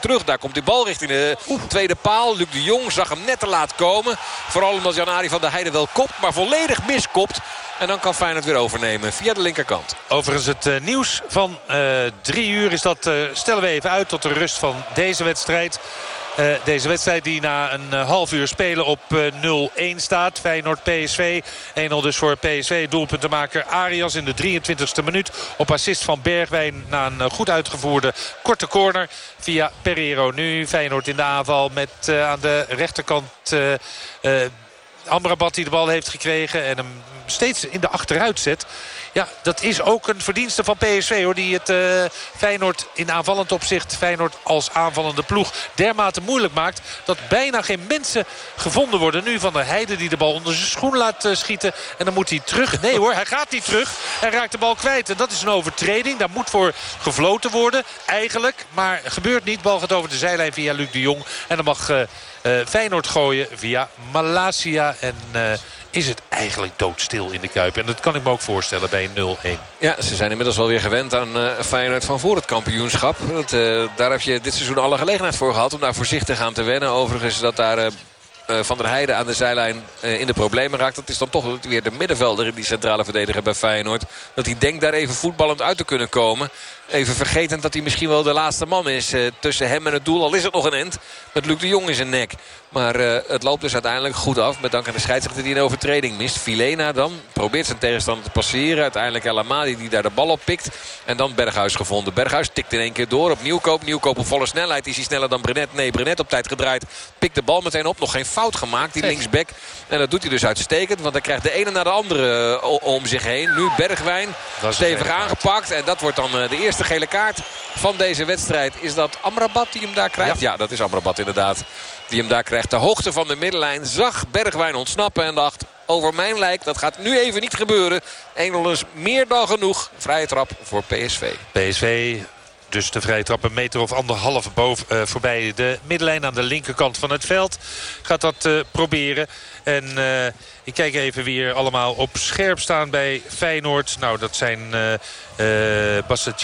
even terug. Daar komt die bal richting de tweede paal. Luc de Jong zag hem net te laat komen. Vooral omdat Jan-Ari van der Heijden wel kopt. Maar volledig miskopt. En dan kan Feyenoord weer overnemen via de linkerkant. Overigens het uh, nieuws van uh, drie uur is dat uh, stellen we even uit tot de rust van deze wedstrijd. Uh, deze wedstrijd die na een uh, half uur spelen op uh, 0-1 staat. Feyenoord-PSV. 1-0 dus voor PSV. Doelpuntenmaker Arias in de 23e minuut. Op assist van Bergwijn na een goed uitgevoerde korte corner. Via Pereiro nu. Feyenoord in de aanval met aan de rechterkant... Amrabat die de bal heeft gekregen en hem steeds in de achteruit zet. Ja, dat is ook een verdienste van PSV hoor. Die het uh, Feyenoord in aanvallend opzicht, Feyenoord als aanvallende ploeg, dermate moeilijk maakt. Dat bijna geen mensen gevonden worden. Nu van der Heide die de bal onder zijn schoen laat uh, schieten. En dan moet hij terug. Nee hoor, hij gaat niet terug. Hij raakt de bal kwijt. En dat is een overtreding. Daar moet voor gefloten worden. Eigenlijk. Maar gebeurt niet. Bal gaat over de zijlijn via Luc de Jong. En dan mag uh, Feyenoord gooien via Malasia. En is het eigenlijk doodstil in de Kuip. En dat kan ik me ook voorstellen bij 0-1. Ja, ze zijn inmiddels wel weer gewend aan uh, Feyenoord van voor het kampioenschap. Uh, daar heb je dit seizoen alle gelegenheid voor gehad om daar voorzichtig aan te wennen. Overigens dat daar... Uh, van der Heijden aan de zijlijn in de problemen raakt. Dat is dan toch weer de middenvelder in die centrale verdediger bij Feyenoord. Dat hij denkt daar even voetballend uit te kunnen komen. Even vergetend dat hij misschien wel de laatste man is tussen hem en het doel. Al is het nog een end met Luc de Jong in zijn nek. Maar uh, het loopt dus uiteindelijk goed af. Met dank aan de scheidsrechter die een overtreding mist. Filena dan probeert zijn tegenstander te passeren. Uiteindelijk El Amadi die daar de bal op pikt. En dan Berghuis gevonden. Berghuis tikt in één keer door op Nieuwkoop. Nieuwkoop op volle snelheid. Is hij sneller dan Brenet? Nee, Brenet op tijd gedraaid. Pikt de bal meteen op. Nog geen fout gemaakt, die linksback. En dat doet hij dus uitstekend. Want hij krijgt de ene naar de andere uh, om zich heen. Nu Bergwijn stevig aangepakt. En dat wordt dan uh, de eerste gele kaart van deze wedstrijd. Is dat Amrabat die hem daar krijgt? Ja, ja dat is Amrabat inderdaad die hem daar krijgt. De hoogte van de middenlijn zag Bergwijn ontsnappen en dacht... over mijn lijk, dat gaat nu even niet gebeuren. Engel is meer dan genoeg. Vrije trap voor PSV. PSV dus de vrije trap een meter of anderhalf boven, uh, voorbij de middenlijn aan de linkerkant van het veld. Gaat dat uh, proberen. En uh, ik kijk even wie er allemaal op scherp staan bij Feyenoord. Nou, dat zijn uh,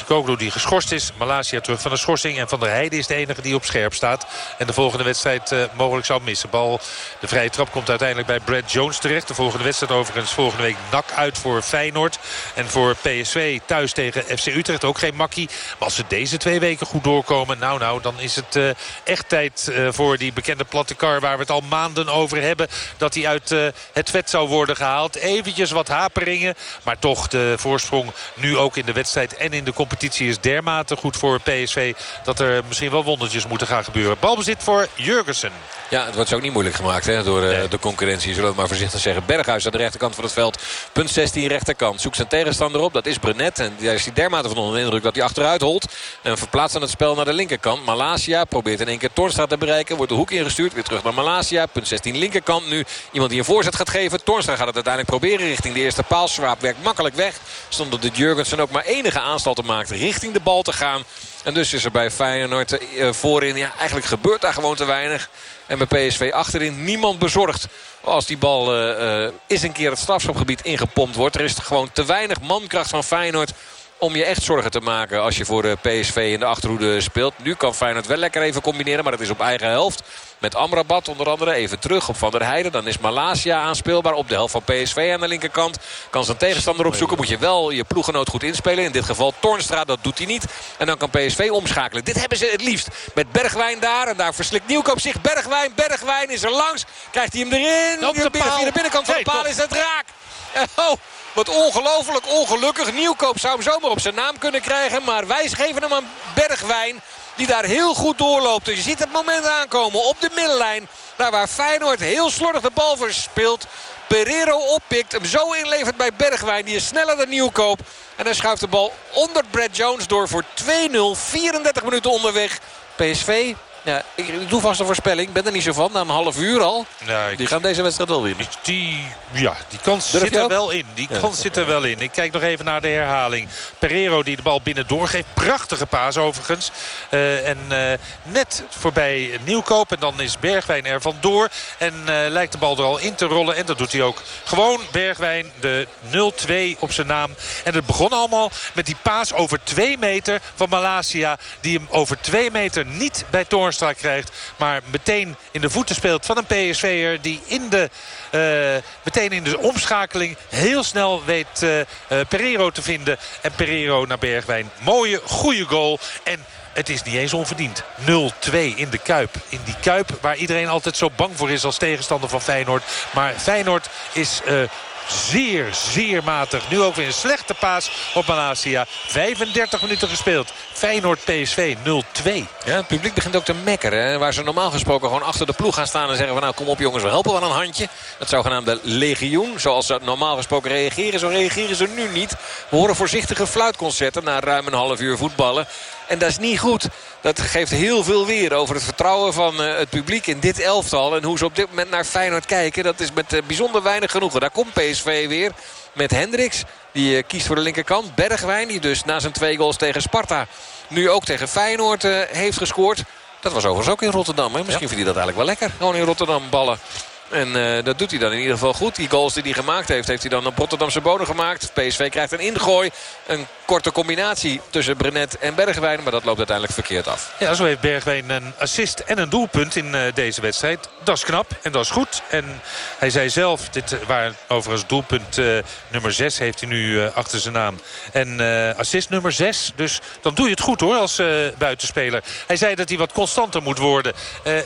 uh, die geschorst is. Malasia terug van de schorsing. En Van der Heijden is de enige die op scherp staat. En de volgende wedstrijd uh, mogelijk zal missen. Bal, de vrije trap komt uiteindelijk bij Brad Jones terecht. De volgende wedstrijd overigens volgende week nak uit voor Feyenoord. En voor PSV thuis tegen FC Utrecht ook geen makkie. Maar als ze deze twee weken goed doorkomen... nou, nou, dan is het echt tijd voor die bekende platte kar... waar we het al maanden over hebben. Dat hij uit uh, het vet zou worden gehaald. Eventjes wat haperingen. Maar toch de voorsprong nu ook in de wedstrijd en in de competitie is dermate goed voor PSV... dat er misschien wel wondertjes moeten gaan gebeuren. Balbezit voor Jurgensen. Ja, het wordt zo ook niet moeilijk gemaakt hè, door nee. de concurrentie. Zullen we maar voorzichtig zeggen. Berghuis aan de rechterkant van het veld. Punt 16 rechterkant. Zoekt zijn tegenstander op. Dat is Brenet. En daar is hij dermate van onder de indruk dat hij achteruit holt. En verplaatst aan het spel naar de linkerkant. Malasia probeert in één keer Torstra te bereiken. Wordt de hoek ingestuurd. Weer terug naar Malasia. Punt 16 linkerkant. Nu iemand die een voorzet gaat geven. Torstra gaat het uiteindelijk proberen richting de eerste paal. Swaap werkt makkelijk weg. Zonder dat Jurgensen ook maar enige aanstalten maakt richting de bal te gaan. En dus is er bij Feyenoord uh, voorin. Ja, eigenlijk gebeurt daar gewoon te weinig. En bij PSV achterin niemand bezorgd. Als die bal uh, uh, eens een keer het strafschopgebied ingepompt wordt. Er is gewoon te weinig mankracht van Feyenoord om je echt zorgen te maken als je voor de PSV in de achterhoede speelt. Nu kan Feyenoord wel lekker even combineren, maar dat is op eigen helft. Met Amrabat onder andere even terug op Van der Heijden. Dan is Malasia aanspeelbaar op de helft van PSV aan de linkerkant. Kan zijn tegenstander opzoeken. Moet je wel je ploeggenoot goed inspelen. In dit geval Tornstra, dat doet hij niet. En dan kan PSV omschakelen. Dit hebben ze het liefst. Met Bergwijn daar. En daar verslikt Nieuwkoop zich. Bergwijn, Bergwijn is er langs. Krijgt hij hem erin. Op de, binnen, de binnenkant van de paal is het raak. Oh, wat ongelooflijk ongelukkig. Nieuwkoop zou hem zomaar op zijn naam kunnen krijgen. Maar wij geven hem aan Bergwijn. Die daar heel goed doorloopt. Dus je ziet het moment aankomen op de middenlijn. Daar waar Feyenoord heel slordig de bal verspeelt. Pereiro oppikt. Hem zo inlevert bij Bergwijn. Die is sneller dan Nieuwkoop. En hij schuift de bal onder Brad Jones door voor 2-0. 34 minuten onderweg. PSV Ja, ik doe vast een voorspelling. Ik ben er niet zo van. Na een half uur al. Die gaan deze wedstrijd wel winnen. Die, ja, die kans zit er wel in. Die kans zit er wel in. Ik kijk nog even naar de herhaling. Pereiro die de bal binnen doorgeeft. Prachtige paas overigens. Uh, en uh, net voorbij Nieuwkoop. En dan is Bergwijn er vandoor. En uh, lijkt de bal er al in te rollen. En dat doet hij ook. Gewoon Bergwijn de 0-2 op zijn naam. En het begon allemaal met die paas over 2 meter van Malasia. Die hem over 2 meter niet bij Krijgt. Maar meteen in de voeten speelt van een PSV'er. Die in de, uh, meteen in de omschakeling heel snel weet uh, Pereiro te vinden. En Pereiro naar Bergwijn. Mooie, goede goal. En het is niet eens onverdiend. 0-2 in de Kuip. In die Kuip waar iedereen altijd zo bang voor is als tegenstander van Feyenoord. Maar Feyenoord is zeer, zeer matig. Nu ook weer een slechte paas op Malasia. 35 minuten gespeeld. Feyenoord PSV 0-2. Ja, het publiek begint ook te mekkeren. Waar ze normaal gesproken gewoon achter de ploeg gaan staan en zeggen van nou kom op jongens, we helpen wel een handje. Dat zogenaamde legioen. Zoals ze normaal gesproken reageren, zo reageren ze nu niet. We horen voorzichtige fluitconcerten na ruim een half uur voetballen. En dat is niet goed. Dat geeft heel veel weer over het vertrouwen van uh, het publiek in dit elftal. En hoe ze op dit moment naar Feyenoord kijken. Dat is met uh, bijzonder weinig genoegen. Daar komt PSV weer met Hendricks. Die uh, kiest voor de linkerkant. Bergwijn die dus na zijn twee goals tegen Sparta nu ook tegen Feyenoord heeft gescoord. Dat was overigens ook in Rotterdam. Hè? Misschien ja. vindt hij dat eigenlijk wel lekker. Gewoon in Rotterdam ballen. En uh, dat doet hij dan in ieder geval goed. Die goals die hij gemaakt heeft, heeft hij dan op Rotterdamse bodem gemaakt. PSV krijgt een ingooi. Een korte combinatie tussen Brenet en Bergwijn. Maar dat loopt uiteindelijk verkeerd af. Ja, zo heeft Bergwijn een assist en een doelpunt in uh, deze wedstrijd. Dat is knap en dat is goed. En hij zei zelf, dit waar overigens doelpunt nummer 6 heeft hij nu achter zijn naam. En assist nummer 6. Dus dan doe je het goed hoor als buitenspeler. Hij zei dat hij wat constanter moet worden.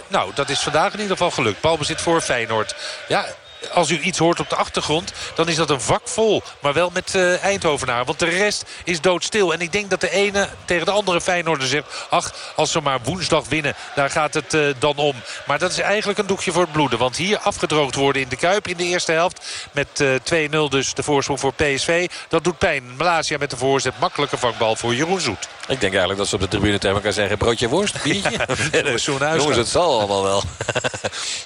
nou, dat is vandaag in ieder geval gelukt. Balbezit voor Feyenoord. Feyenoord. Ja, als u iets hoort op de achtergrond, dan is dat een vak vol. Maar wel met uh, Eindhovenaar. Want de rest is doodstil. En ik denk dat de ene tegen de andere Feyenoorder zegt... ach, als ze maar woensdag winnen, daar gaat het uh, dan om. Maar dat is eigenlijk een doekje voor het bloeden. Want hier afgedroogd worden in de Kuip in de eerste helft... met uh, 2-0 dus de voorsprong voor PSV. Dat doet pijn. Malaysia met de voorzet. Makkelijke vakbal voor Jeroen Zoet. Ik denk eigenlijk dat ze op de tribune tegen elkaar zeggen... broodje worst, biertje. Ja, Jongens, het zal allemaal wel.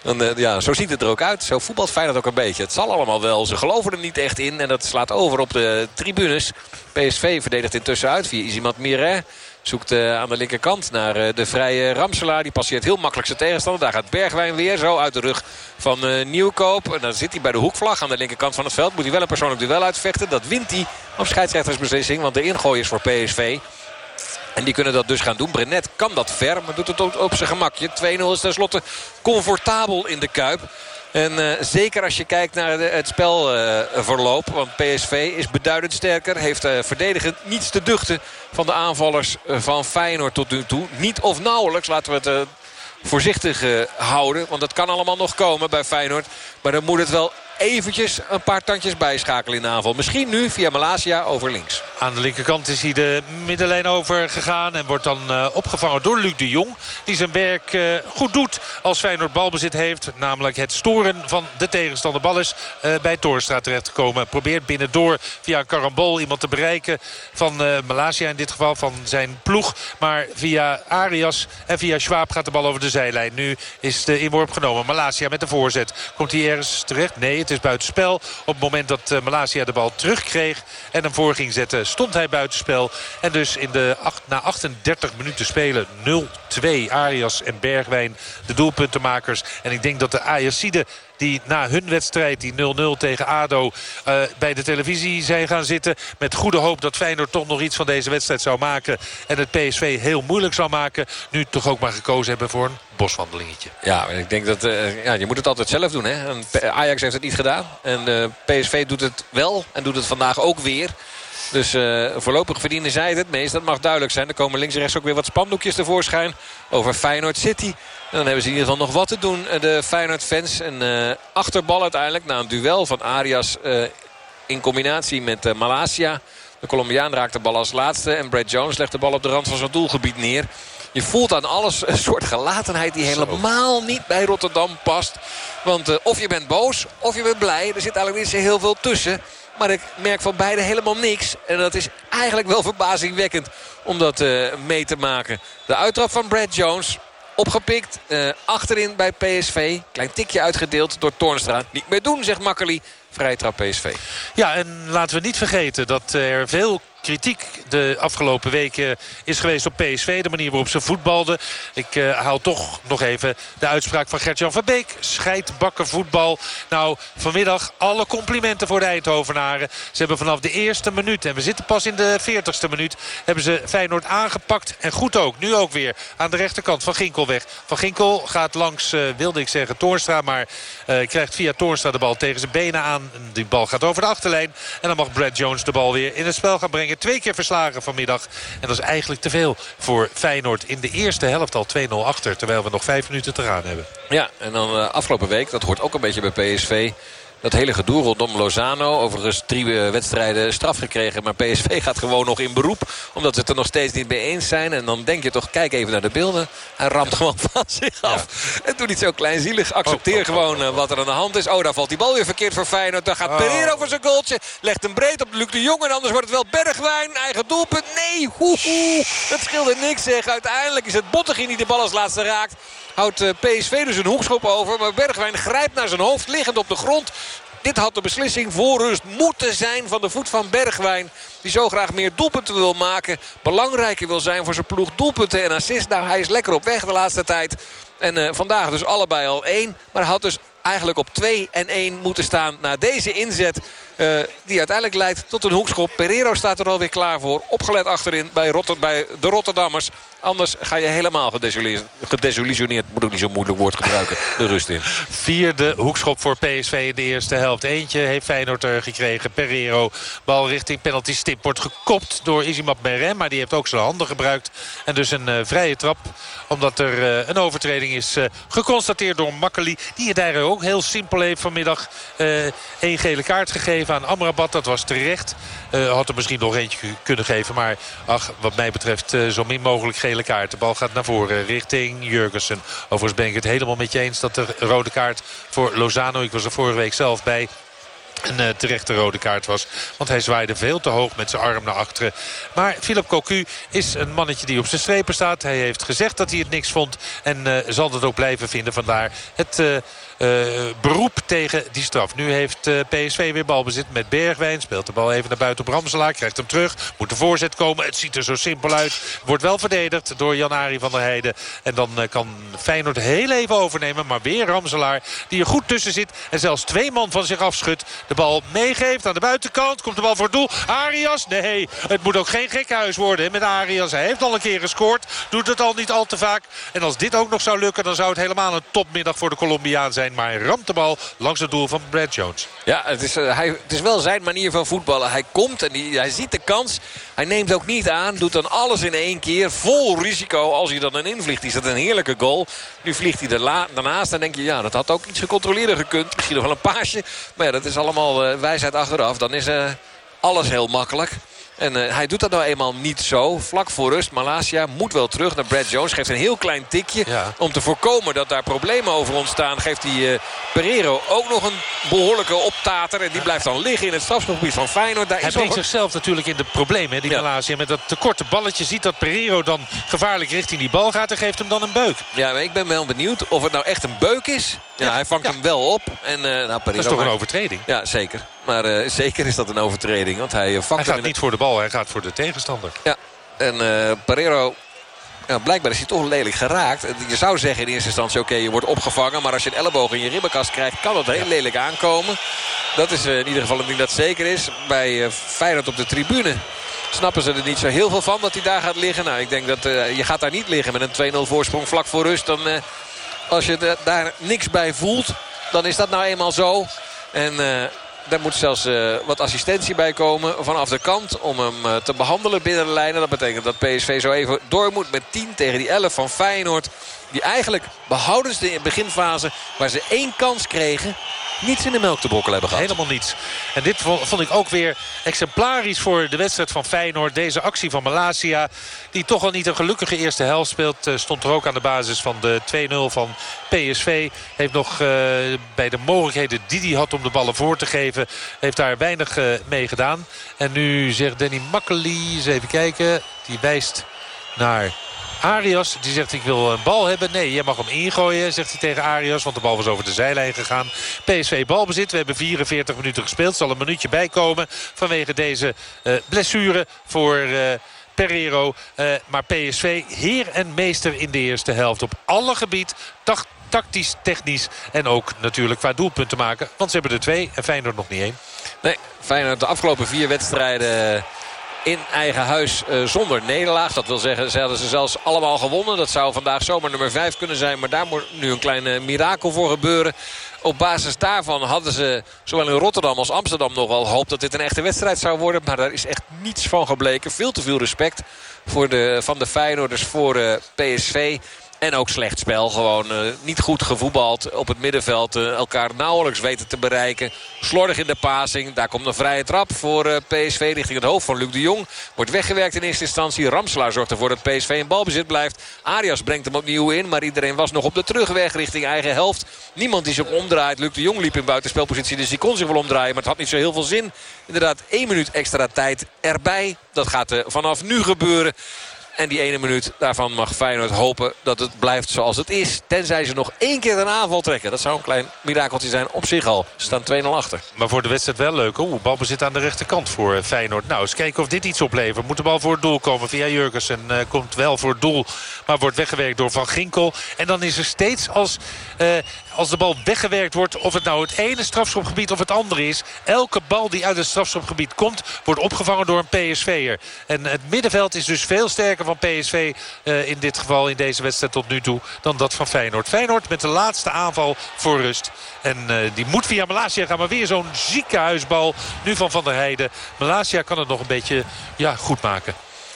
en, ja, zo ziet het er ook uit. Zo voetbalt Feyenoord ook een beetje. Het zal allemaal wel. Ze geloven er niet echt in. En dat slaat over op de tribunes. PSV verdedigt intussen uit via Izimat Miret. Zoekt uh, aan de linkerkant naar uh, de vrije Ramselaar. Die passeert heel makkelijk zijn tegenstander. Daar gaat Bergwijn weer zo uit de rug van uh, Nieuwkoop. En dan zit hij bij de hoekvlag aan de linkerkant van het veld. Moet hij wel een persoonlijk duel uitvechten. Dat wint hij op scheidsrechtersbeslissing. Want de ingooi is voor PSV. En die kunnen dat dus gaan doen. Brenet kan dat ver, maar doet het op zijn gemakje. 2-0 is tenslotte comfortabel in de Kuip. En uh, zeker als je kijkt naar het spelverloop. Want PSV is beduidend sterker. Heeft uh, verdedigend niets te duchten van de aanvallers van Feyenoord tot nu toe. Niet of nauwelijks, laten we het voorzichtig houden. Want dat kan allemaal nog komen bij Feyenoord. Maar dan moet het wel eventjes een paar tandjes bijschakelen in de aanval. Misschien nu via Malasia over links. Aan de linkerkant is hij de middenlijn over gegaan. En wordt dan uh, opgevangen door Luc de Jong. Die zijn werk uh, goed doet als Feyenoord balbezit heeft. Namelijk het storen van de tegenstander. Bal is uh, bij Toornstra terechtgekomen. Probeert binnendoor via een karambol iemand te bereiken. Van Malasia in dit geval. Van zijn ploeg. Maar via Arias en via Schwab gaat de bal over de zijlijn. Nu is de inworp genomen. Malasia met de voorzet. Komt hij ergens terecht? Nee, het is buitenspel. Op het moment dat uh, Malasia de bal terugkreeg en hem voor ging zetten... stond hij buitenspel. En dus in de na 38 minuten spelen 0-2 Arias en Bergwijn de doelpuntenmakers. En ik denk dat de Ajaxide die na hun wedstrijd, die 0-0 tegen ADO, uh, bij de televisie zijn gaan zitten. Met goede hoop dat Feyenoord toch nog iets van deze wedstrijd zou maken. En het PSV heel moeilijk zou maken. Nu toch ook maar gekozen hebben voor een boswandelingetje. Ja, ik denk dat uh, ja, je moet het altijd zelf doen. Hè? Ajax heeft het niet gedaan. En uh, PSV doet het wel en doet het vandaag ook weer. Dus voorlopig verdienen zij het het meest. Dat mag duidelijk zijn. Er komen links en rechts ook weer wat spandoekjes tevoorschijn. Over Feyenoord City. En dan hebben ze in ieder geval nog wat te doen. De Feyenoord-fans. Een uh, achterbal uiteindelijk. Na een duel van Arias uh, in combinatie met uh, Malasia. De Colombiaan raakt de bal als laatste. En Brad Jones legt de bal op de rand van zijn doelgebied neer. Je voelt aan alles een soort gelatenheid die helemaal niet bij Rotterdam past. Want of je bent boos of je bent blij. Er zit eigenlijk niet zo heel veel tussen. Maar ik merk van beide helemaal niks. En dat is eigenlijk wel verbazingwekkend om dat uh, mee te maken. De uittrap van Brad Jones. Opgepikt. Uh, achterin bij PSV. Klein tikje uitgedeeld door Toornstra. Niet meer doen, zegt Makkeli. Vrije trap PSV. Ja, en laten we niet vergeten dat er veel kritiek de afgelopen weken is geweest op PSV. De manier waarop ze voetbalden. Ik uh, haal toch nog even de uitspraak van Gertjan van Beek. Scheidbakken voetbal. Nou, vanmiddag alle complimenten voor de Eindhovenaren. Ze hebben vanaf de eerste minuut, en we zitten pas in de 40ste minuut... hebben ze Feyenoord aangepakt. En goed ook. Nu ook weer aan de rechterkant van Ginkel weg. Van Ginkel gaat langs, uh, wilde ik zeggen, Toornstra. Maar uh, krijgt via Toornstra de bal tegen zijn benen aan. Die bal gaat over de achterlijn. En dan mag Brad Jones de bal weer in het spel gaan brengen. Twee keer verslagen vanmiddag. En dat is eigenlijk te veel voor Feyenoord. In de eerste helft al 2-0 achter. Terwijl we nog vijf minuten te gaan hebben. Ja, en dan uh, afgelopen week, dat hoort ook een beetje bij PSV... Dat hele gedoe rondom Lozano. Overigens drie eh, wedstrijden straf gekregen. Maar PSV gaat gewoon nog in beroep. Omdat ze het er nog steeds niet mee eens zijn. En dan denk je toch, kijk even naar de beelden. Hij ramt gewoon van zich af. En doe niet zo kleinzielig. Accepteer oh, oh, gewoon oh, wat er aan de hand is. Oh, daar valt die bal weer verkeerd voor Feyenoord. Dan gaat Pereira voor zijn goaltje. Legt hem breed op Luc de Jong. En anders wordt het wel Bergwijn. Eigen doelpunt. Nee, hoehoe. Dat scheelde niks zeg. Uiteindelijk is het Bottegien die de bal als laatste raakt houdt eh, PSV dus een hoekschop over. Maar Bergwijn grijpt naar zijn hoofd, liggend op de grond. Dit had de beslissing voor rust moeten zijn van de voet van Bergwijn. Die zo graag meer doelpunten wil maken. Belangrijker wil zijn voor zijn ploeg. Doelpunten en assist. Nou, hij is lekker op weg de laatste tijd. En uh, vandaag dus allebei al één. Maar hij had dus eigenlijk op 2 en 1 moeten staan na deze inzet. Uh, die uiteindelijk leidt tot een hoekschop. Pereiro staat er alweer klaar voor. Opgelet achterin bij, Rotter, bij de Rotterdammers. Anders ga je helemaal gedesillusioneerd. Moet ook niet zo'n moeilijk woord gebruiken. De rust in. Vierde hoekschop voor PSV in de eerste helft. Eentje heeft Feyenoord er gekregen. Pereiro. Bal richting penalty stip. Wordt gekopt door Izimab Merem. Maar die heeft ook zijn handen gebruikt. En dus een uh, vrije trap. Omdat er uh, een overtreding is uh, geconstateerd door Makkeli. Die het eigenlijk ook heel simpel heeft vanmiddag. één gele kaart gegeven aan Amrabat. Dat was terecht. had er misschien nog eentje kunnen geven. Maar ach, wat mij betreft zo min mogelijk gele kaart. De bal gaat naar voren richting Jurgensen. Overigens ben ik het helemaal met je eens dat de rode kaart voor Lozano... ik was er vorige week zelf bij een uh, terechte rode kaart was. Want hij zwaaide veel te hoog met zijn arm naar achteren. Maar Philip Cocu is een mannetje die op zijn strepen staat. Hij heeft gezegd dat hij het niks vond. En uh, zal dat ook blijven vinden. Vandaar het... Uh, beroep tegen die straf. Nu heeft uh, PSV weer balbezit met Bergwijn. Speelt de bal even naar buiten op Ramselaar. Krijgt hem terug. Moet de voorzet komen. Het ziet er zo simpel uit. Wordt wel verdedigd door Jan-Ari van der Heijden. En dan uh, kan Feyenoord heel even overnemen. Maar weer Ramselaar die er goed tussen zit. En zelfs twee man van zich afschudt. De bal meegeeft aan de buitenkant. Komt de bal voor het doel. Arias? Nee, het moet ook geen gekhuis worden met Arias. Hij heeft al een keer gescoord. Doet het al niet al te vaak. En als dit ook nog zou lukken, dan zou het helemaal een topmiddag voor de Colombiaan zijn. Maar hij ramt de bal langs het doel van Brad Jones. Ja, het is, uh, hij, het is wel zijn manier van voetballen. Hij komt en die, hij ziet de kans. Hij neemt ook niet aan. Doet dan alles in één keer. Vol risico. Als hij dan dan invliegt is dat een heerlijke goal. Nu vliegt hij daarnaast. Dan denk je, ja, dat had ook iets gecontroleerder gekund. Misschien nog wel een paasje. Maar ja, dat is allemaal uh, wijsheid achteraf. Dan is uh, alles heel makkelijk. En uh, hij doet dat nou eenmaal niet zo. Vlak voor rust, Malasia moet wel terug naar Brad Jones. Geeft een heel klein tikje. Ja. Om te voorkomen dat daar problemen over ontstaan... geeft hij uh, Pereiro ook nog een behoorlijke optater. En die blijft dan liggen in het strafgebied van Feyenoord. Daar hij brengt zichzelf natuurlijk in de problemen, die ja. Malasia. Met dat tekorte balletje ziet dat Pereiro dan gevaarlijk richting die bal gaat... en geeft hem dan een beuk. Ja, maar ik ben wel benieuwd of het nou echt een beuk is. Ja, hij vangt hem wel op. En, uh, nou, dat is toch een overtreding? Ja, zeker. Maar uh, zeker is dat een overtreding. Want hij, uh, hij gaat niet voor de bal, hij gaat voor de tegenstander. Ja, en uh, Pereiro... Ja, blijkbaar is hij toch lelijk geraakt. Je zou zeggen in eerste instantie, oké, okay, je wordt opgevangen. Maar als je een elleboog in je ribbenkast krijgt, kan dat heel ja. lelijk aankomen. Dat is in ieder geval een ding dat zeker is. Bij Feyenoord op de tribune snappen ze er niet zo heel veel van dat hij daar gaat liggen. Nou, ik denk dat je gaat daar niet liggen met een 2-0 voorsprong vlak voor rust. Dan, als je daar niks bij voelt, dan is dat nou eenmaal zo. En daar moet zelfs uh, wat assistentie bij komen vanaf de kant om hem uh, te behandelen binnen de lijnen. Dat betekent dat PSV zo even door moet met 10 tegen die 11 van Feyenoord. Die eigenlijk behouden ze in de beginfase waar ze één kans kregen niets in de melk te brokkelen hebben gehad. Helemaal niets. En dit vond ik ook weer exemplarisch voor de wedstrijd van Feyenoord. Deze actie van Malasia, die toch al niet een gelukkige eerste helft speelt... Eh, stond er ook aan de basis van de 2-0 van PSV. Heeft nog uh, bij de mogelijkheden die hij had om de ballen voor te geven... heeft daar weinig uh, mee gedaan. En nu zegt Danny Makkely, eens even kijken, die wijst naar Arias. Die zegt ik wil een bal hebben. Nee, jij mag hem ingooien, zegt hij tegen Arias. Want de bal was over de zijlijn gegaan. PSV balbezit. We hebben 44 minuten gespeeld. Zal een minuutje bijkomen vanwege deze uh, blessure voor... Uh, Pereiro. Maar PSV heer en meester in de eerste helft. Op alle gebied. Tactisch, technisch en ook natuurlijk qua doelpunten maken. Want ze hebben er twee en Feyenoord nog niet één. Nee, Feyenoord de afgelopen vier wedstrijden in eigen huis uh, zonder nederlaag. Dat wil zeggen, ze hadden ze zelfs allemaal gewonnen. Dat zou vandaag zomaar nummer 5 kunnen zijn. Maar daar moet nu een klein mirakel voor gebeuren. Op basis daarvan hadden ze zowel in Rotterdam als Amsterdam nog wel hoop dat dit een echte wedstrijd zou worden. Maar daar is echt niets van gebleken. Veel te veel respect voor de, van de Feyenoorders voor uh, PSV. En ook slecht spel. Gewoon uh, niet goed gevoetbald op het middenveld. Uh, elkaar nauwelijks weten te bereiken. Slordig in de passing. Daar komt een vrije trap voor uh, PSV richting het hoofd van Luc de Jong. Wordt weggewerkt in eerste instantie. Ramselaar zorgt ervoor dat PSV in balbezit blijft. Arias brengt hem opnieuw in. Maar iedereen was nog op de terugweg richting eigen helft. Niemand die zich omdraait. Luc de Jong liep in buitenspelpositie. Dus die kon zich wel omdraaien. Maar het had niet zo heel veel zin. Inderdaad één minuut extra tijd erbij. Dat gaat vanaf nu gebeuren. En die ene minuut, daarvan mag Feyenoord hopen dat het blijft zoals het is. Tenzij ze nog één keer een aanval trekken. Dat zou een klein mirakeltje zijn op zich al. Ze staan 2-0 achter. Maar voor de wedstrijd wel leuk. Oeh, balbezit aan de rechterkant voor Feyenoord. Nou, eens kijken of dit iets oplevert. Moet de bal voor het doel komen via Jurgensen. Uh, komt wel voor het doel, maar wordt weggewerkt door Van Ginkel. En dan is er steeds als, uh, als de bal weggewerkt wordt... of het nou het ene strafschopgebied of het andere is... elke bal die uit het strafschopgebied komt... wordt opgevangen door een PSV'er. En het middenveld is dus veel sterker van PSV uh, in dit geval in deze wedstrijd tot nu toe dan dat van Feyenoord. Feyenoord met de laatste aanval voor rust. En uh, die moet via Malasia gaan. Maar weer zo'n ziekenhuisbal nu van Van der Heijden. Malasia kan het nog een beetje ja, goed maken.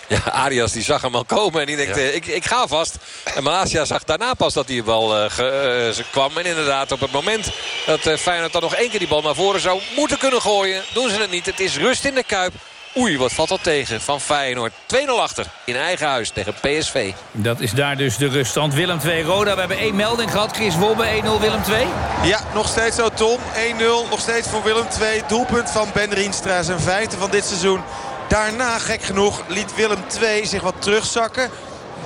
Ja, Arias die zag hem al komen en die denkt, ja. ik, ik ga vast. En Malasia zag daarna pas dat die bal uh, ge, uh, kwam. En inderdaad op het moment dat uh, Feyenoord dan nog één keer die bal naar voren zou moeten kunnen gooien. Doen ze het niet. Het is rust in de Kuip. Oei, wat valt dat tegen van Feyenoord. 2-0 achter in eigen huis tegen PSV. Dat is daar dus de ruststand. Willem 2 Roda. We hebben één melding gehad. Chris Wobbe 1-0 Willem 2. Ja, nog steeds zo Tom. 1-0 nog steeds voor Willem 2. Doelpunt van Ben Rienstra. Zijn vijfde van dit seizoen. Daarna, gek genoeg, liet Willem 2 zich wat terugzakken.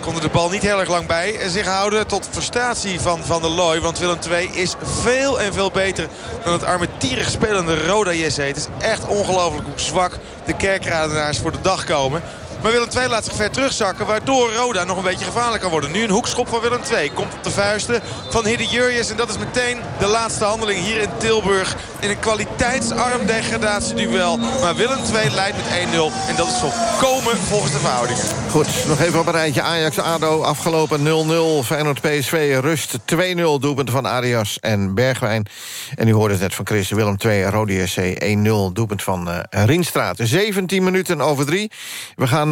Konden de bal niet heel erg lang bij zich houden. Tot frustratie van Van der Looy. Want Willem II is veel en veel beter dan het armetierig spelende Roda JC. Het is echt ongelooflijk hoe zwak de kerkradenaars voor de dag komen. Maar Willem II laat zich ver terugzakken. Waardoor Roda nog een beetje gevaarlijk kan worden. Nu een hoekschop van Willem II. Komt op de vuisten van Hidde Jurjes. En dat is meteen de laatste handeling hier in Tilburg. In een kwaliteitsarm degradatieduel. Maar Willem II leidt met 1-0. En dat is volkomen volgens de verhoudingen. Goed, nog even op een rijtje. Ajax-ADO afgelopen 0-0. Feyenoord-PSV rust 2-0. Doelpunten van Arias en Bergwijn. En u hoorde het net van Chris Willem 2, Rode SC 1-0. Doelpunt van uh, Rienstraat. 17 minuten over 3. We gaan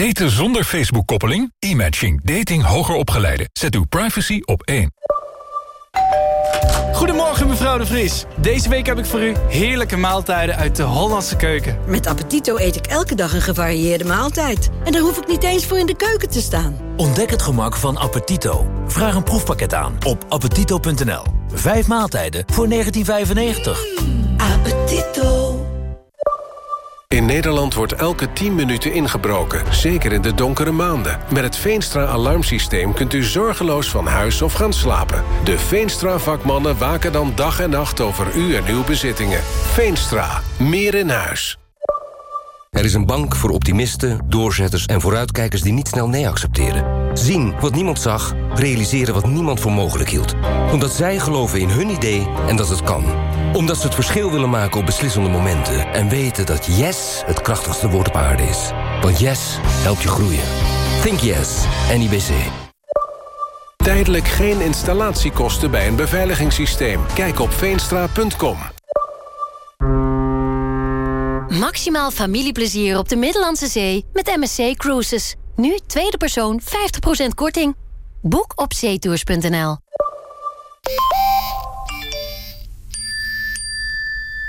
Daten zonder Facebook-koppeling? E-matching. Dating hoger opgeleiden. Zet uw privacy op één. Goedemorgen mevrouw de Vries. Deze week heb ik voor u heerlijke maaltijden uit de Hollandse keuken. Met Appetito eet ik elke dag een gevarieerde maaltijd. En daar hoef ik niet eens voor in de keuken te staan. Ontdek het gemak van Appetito. Vraag een proefpakket aan op appetito.nl. Vijf maaltijden voor 1995. Mm, appetito. In Nederland wordt elke 10 minuten ingebroken, zeker in de donkere maanden. Met het Veenstra-alarmsysteem kunt u zorgeloos van huis of gaan slapen. De Veenstra-vakmannen waken dan dag en nacht over u en uw bezittingen. Veenstra, meer in huis. Er is een bank voor optimisten, doorzetters en vooruitkijkers die niet snel nee accepteren. Zien wat niemand zag, realiseren wat niemand voor mogelijk hield. Omdat zij geloven in hun idee en dat het kan. Omdat ze het verschil willen maken op beslissende momenten. En weten dat yes het krachtigste woord op aarde is. Want yes helpt je groeien. Think yes, NIBC. Tijdelijk geen installatiekosten bij een beveiligingssysteem. Kijk op veenstra.com. Maximaal familieplezier op de Middellandse Zee met MSC Cruises. Nu tweede persoon 50% korting. Boek op zeetours.nl.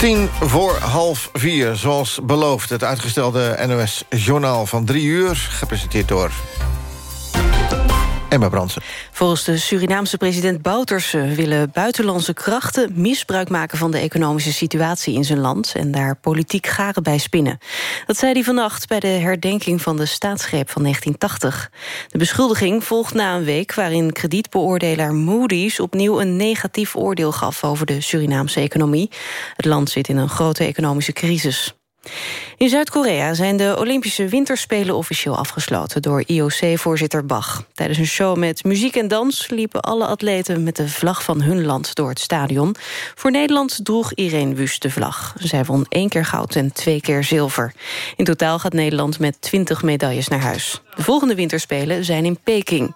Tien voor half vier, zoals beloofd. Het uitgestelde NOS-journaal van drie uur. Gepresenteerd door Emma Brandsen. Volgens de Surinaamse president Bouterse willen buitenlandse krachten misbruik maken van de economische situatie in zijn land en daar politiek garen bij spinnen. Dat zei hij vannacht bij de herdenking van de staatsgreep van 1980. De beschuldiging volgt na een week waarin kredietbeoordelaar Moody's opnieuw een negatief oordeel gaf over de Surinaamse economie. Het land zit in een grote economische crisis. In Zuid-Korea zijn de Olympische Winterspelen officieel afgesloten... door IOC-voorzitter Bach. Tijdens een show met muziek en dans liepen alle atleten... met de vlag van hun land door het stadion. Voor Nederland droeg Irene Wust de vlag. Zij won één keer goud en twee keer zilver. In totaal gaat Nederland met 20 medailles naar huis. De volgende Winterspelen zijn in Peking.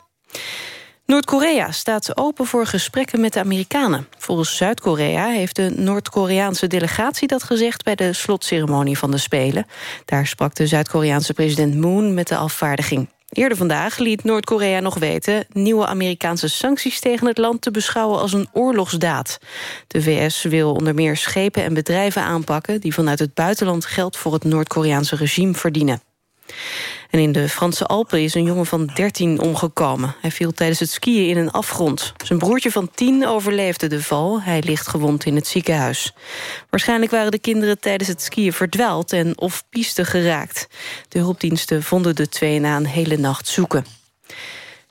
Noord-Korea staat open voor gesprekken met de Amerikanen. Volgens Zuid-Korea heeft de Noord-Koreaanse delegatie dat gezegd... bij de slotceremonie van de Spelen. Daar sprak de Zuid-Koreaanse president Moon met de afvaardiging. Eerder vandaag liet Noord-Korea nog weten... nieuwe Amerikaanse sancties tegen het land te beschouwen als een oorlogsdaad. De VS wil onder meer schepen en bedrijven aanpakken... die vanuit het buitenland geld voor het Noord-Koreaanse regime verdienen. En in de Franse Alpen is een jongen van 13 omgekomen. Hij viel tijdens het skiën in een afgrond. Zijn broertje van 10 overleefde de val. Hij ligt gewond in het ziekenhuis. Waarschijnlijk waren de kinderen tijdens het skiën verdwaald... en of piste geraakt. De hulpdiensten vonden de twee na een hele nacht zoeken.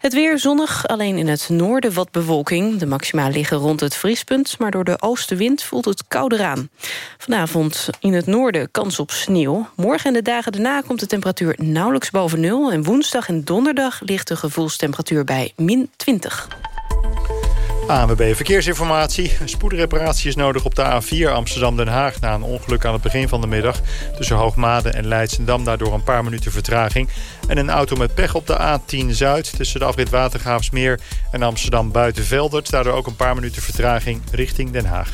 Het weer zonnig, alleen in het noorden wat bewolking. De maxima liggen rond het vriespunt, maar door de oostenwind voelt het kouder aan. Vanavond in het noorden kans op sneeuw. Morgen en de dagen daarna komt de temperatuur nauwelijks boven nul... en woensdag en donderdag ligt de gevoelstemperatuur bij min 20. ANWB Verkeersinformatie. Een spoedreparatie is nodig op de A4 Amsterdam-Den Haag... na een ongeluk aan het begin van de middag. Tussen Hoogmade en Leidsendam daardoor een paar minuten vertraging. En een auto met pech op de A10 Zuid... tussen de afrit Watergraafsmeer en Amsterdam Buitenveldert. Daardoor ook een paar minuten vertraging richting Den Haag.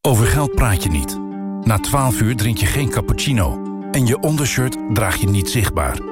Over geld praat je niet. Na 12 uur drink je geen cappuccino. En je ondershirt draag je niet zichtbaar.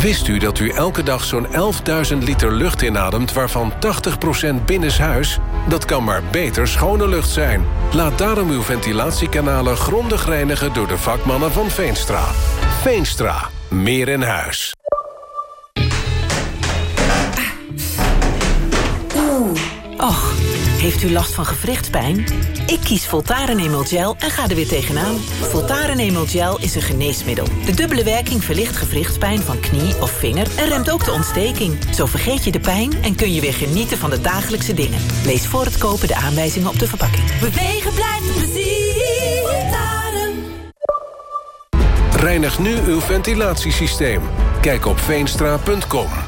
Wist u dat u elke dag zo'n 11.000 liter lucht inademt... waarvan 80% binnenshuis? Dat kan maar beter schone lucht zijn. Laat daarom uw ventilatiekanalen grondig reinigen... door de vakmannen van Veenstra. Veenstra. Meer in huis. Oeh. Och, heeft u last van gewrichtspijn? Ik kies Voltaren Emel Gel en ga er weer tegenaan. Voltaren Emel Gel is een geneesmiddel. De dubbele werking verlicht gewrichtspijn van knie of vinger... en remt ook de ontsteking. Zo vergeet je de pijn en kun je weer genieten van de dagelijkse dingen. Lees voor het kopen de aanwijzingen op de verpakking. Bewegen blijft plezier. Voltaren. Reinig nu uw ventilatiesysteem. Kijk op veenstra.com.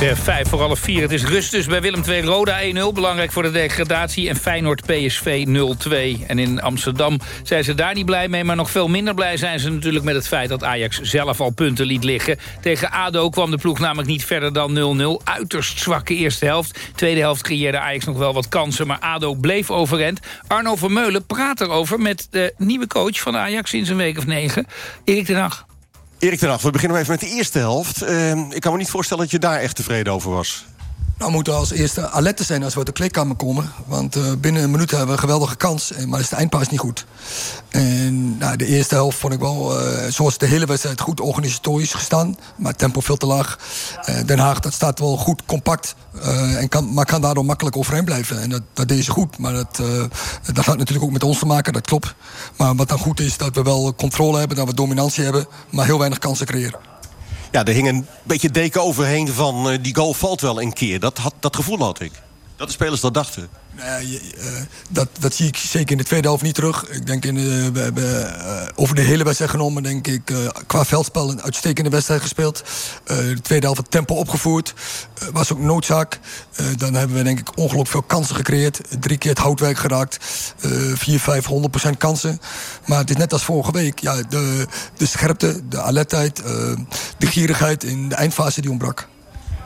Het is eh, vijf voor half vier. Het is rust dus bij Willem II Roda 1-0. Belangrijk voor de degradatie. En Feyenoord PSV 0-2. En in Amsterdam zijn ze daar niet blij mee. Maar nog veel minder blij zijn ze natuurlijk met het feit... dat Ajax zelf al punten liet liggen. Tegen ADO kwam de ploeg namelijk niet verder dan 0-0. Uiterst zwakke eerste helft. Tweede helft creëerde Ajax nog wel wat kansen. Maar ADO bleef overend. Arno Vermeulen praat erover met de nieuwe coach van Ajax... sinds een week of negen. Erik ten Hag. Erik ten we beginnen even met de eerste helft. Uh, ik kan me niet voorstellen dat je daar echt tevreden over was. Nou, we moeten als eerste alerte zijn als we uit de kleedkamer komen. Want uh, binnen een minuut hebben we een geweldige kans. Maar is de eindpaas niet goed. En nou, de eerste helft vond ik wel, uh, zoals de hele wedstrijd, goed organisatorisch gestaan. Maar tempo veel te laag. Den Haag, dat staat wel goed compact. en kan, maar kan daardoor makkelijk overeind blijven. En dat, dat deed ze goed. Maar dat, dat had natuurlijk ook met ons te maken, dat klopt. Maar wat dan goed is, dat we wel controle hebben, dat we dominantie hebben. Maar heel weinig kansen creëren. Ja, er hing een beetje deken overheen van uh, die goal valt wel een keer. Dat, had, dat gevoel had ik. Dat de spelers dat dachten. Uh, dat, dat zie ik zeker in de tweede helft niet terug. Ik denk in de, we hebben uh, over de hele wedstrijd genomen, denk ik, qua veldspel een uitstekende wedstrijd gespeeld. de tweede helft het tempo opgevoerd. was ook noodzaak. dan hebben we denk ik ongelooflijk veel kansen gecreëerd. Drie keer het houtwerk geraakt. vier, vijf, honderd procent kansen. Maar het is net als vorige week. Ja, de, de scherpte, de alertheid, de gierigheid in de eindfase die ontbrak.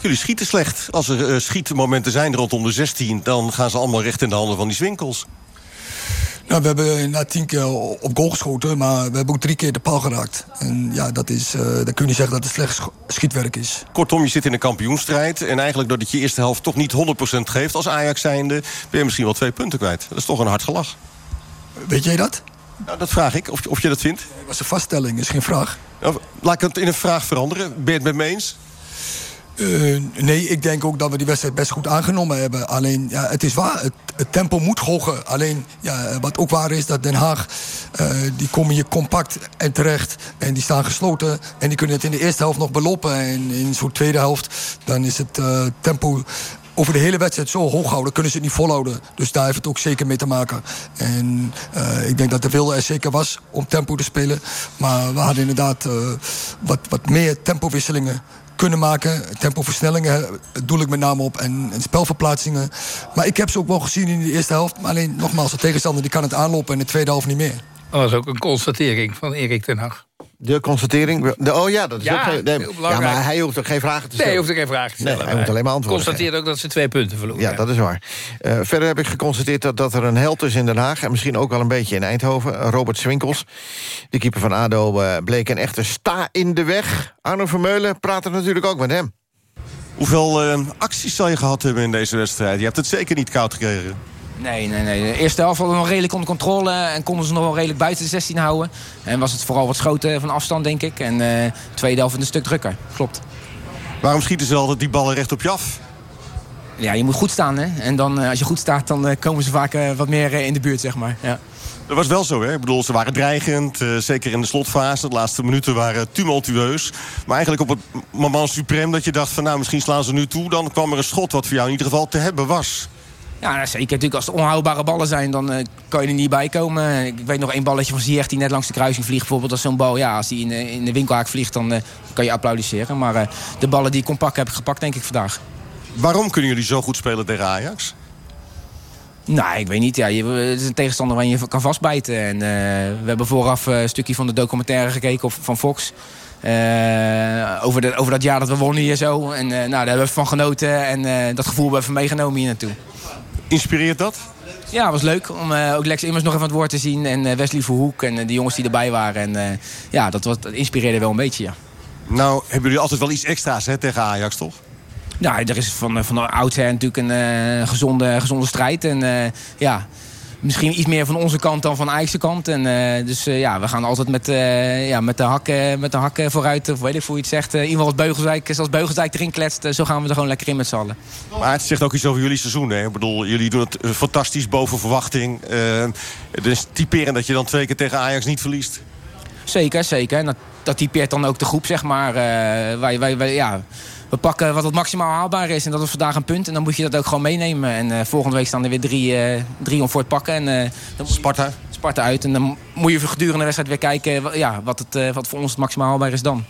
Jullie schieten slecht. Als er uh, schietmomenten zijn rondom de 16... dan gaan ze allemaal recht in de handen van die zwinkels. Nou, we hebben na tien keer op goal geschoten, maar we hebben ook drie keer de paal geraakt. En ja, dat is, uh, dan kun je niet zeggen dat het slecht schietwerk is. Kortom, je zit in een kampioenstrijd. En eigenlijk doordat je eerste helft toch niet 100% geeft als Ajax zijnde... ben je misschien wel twee punten kwijt. Dat is toch een hard gelach. Weet jij dat? Nou, dat vraag ik, of, of je dat vindt. Dat was een vaststelling, is geen vraag. Nou, laat ik het in een vraag veranderen. Ben je het met me eens? Uh, nee, ik denk ook dat we die wedstrijd best goed aangenomen hebben. Alleen, ja, het is waar, het, tempo moet hoger. Alleen, ja, wat ook waar is, dat Den Haag... Uh, die komen hier compact en terecht. En die staan gesloten. En die kunnen het in de eerste helft nog belopen. En in zo'n tweede helft, dan is het uh, tempo over de hele wedstrijd zo hoog houden, kunnen ze het niet volhouden. Dus daar heeft het ook zeker mee te maken. En ik denk dat de wilde er zeker was om tempo te spelen. Maar we hadden inderdaad wat, wat meer tempowisselingen kunnen maken. Tempoversnellingen doel ik met name op. En, en, spelverplaatsingen. Maar ik heb ze ook wel gezien in de eerste helft. Maar alleen, nogmaals, de tegenstander die kan het aanlopen... en de tweede helft niet meer. Dat was ook een constatering van Erik ten Hag. De constatering. De, oh ja, dat is ja, ook geen, nee, ja, maar hij hoeft ook geen vragen te stellen. Nee, hij hoeft ook geen vragen te stellen. Nee, hij moet alleen maar antwoorden. constateert ook dat ze twee punten verloren. Ja, dat is waar. Uh, verder heb ik geconstateerd dat, dat er een held is in Den Haag... en misschien ook wel een beetje in Eindhoven. Robert Swinkels, de keeper van ADO, uh, bleek een echte sta in de weg. Arno Vermeulen praat er natuurlijk ook met hem. Hoeveel uh, acties zal je gehad hebben in deze wedstrijd? Je hebt het zeker niet koud gekregen. Nee, nee, nee. De eerste helft hadden we nog redelijk onder controle en konden ze nog wel redelijk buiten de 16 houden. En was het vooral wat schoten van afstand, denk ik. En de uh, tweede helft een stuk drukker. Klopt. Waarom schieten ze altijd die ballen recht op je af? Ja, je moet goed staan, hè. En dan, uh, als je goed staat, dan uh, komen ze vaak wat meer in de buurt, zeg maar. Ja. Dat was wel zo, hè? Ik bedoel, ze waren dreigend. Zeker in de slotfase. De laatste minuten waren tumultueus. Maar eigenlijk op het moment suprem dat je dacht van... nou, misschien slaan ze nu toe. Dan kwam er een schot wat voor jou in ieder geval te hebben was. Ja, nou, zeker. Natuurlijk, als het onhoudbare ballen zijn, dan uh, kan je er niet bij komen. Ik weet nog één balletje van Ziyech die net langs de kruising vliegt. Bijvoorbeeld als zo'n bal, ja, als die in de, in de winkelhaak vliegt, dan uh, kan je applaudisseren. Maar uh, de ballen die ik kon pakken, heb ik gepakt, denk ik, vandaag. Waarom kunnen jullie zo goed spelen tegen Ajax? Nou, ik weet niet. Ja, je, het is een tegenstander waar je kan vastbijten. En, we hebben vooraf een stukje van de documentaire gekeken of, van Fox. Uh, over, de, over dat jaar dat we wonnen hier zo. En uh, nou, daar hebben we van genoten. En uh, dat gevoel hebben we meegenomen hier naartoe. Inspireert dat? Ja, was leuk om ook Lex Immers nog even aan het woord te zien. En Wesley Verhoek en de jongens die erbij waren. En ja, dat, was, dat inspireerde wel een beetje, ja. Nou, hebben jullie altijd wel iets extra's hè, tegen Ajax, toch? Ja, er is van, van oudsher natuurlijk een eh, gezonde, gezonde strijd. En eh, ja, misschien iets meer van onze kant dan van Ajax kant. En, eh, dus eh, ja, we gaan altijd met, eh, ja, met de hakken met de hakken vooruit. Of weet ik hoe je het zegt. in ieder geval als Beugelsdijk, zoals Beugelsdijk erin kletst. zo gaan we er gewoon lekker in met z'n allen. Maar het zegt ook iets over jullie seizoen. Hè? Ik bedoel, jullie doen het fantastisch boven verwachting. het is typerend dat je dan twee keer tegen Ajax niet verliest. Zeker, zeker. En dat, dat typeert dan ook de groep, zeg maar. wij, wij, wij, ja, we pakken wat het maximaal haalbaar is. En dat is vandaag een punt. En dan moet je dat ook gewoon meenemen. En uh, volgende week staan er weer drie, uh, drie om voor het pakken. En, uh, dan Sparta? Sparta uit. En dan moet je gedurende de wedstrijd weer kijken ja, wat, het, wat voor ons het maximaal haalbaar is dan.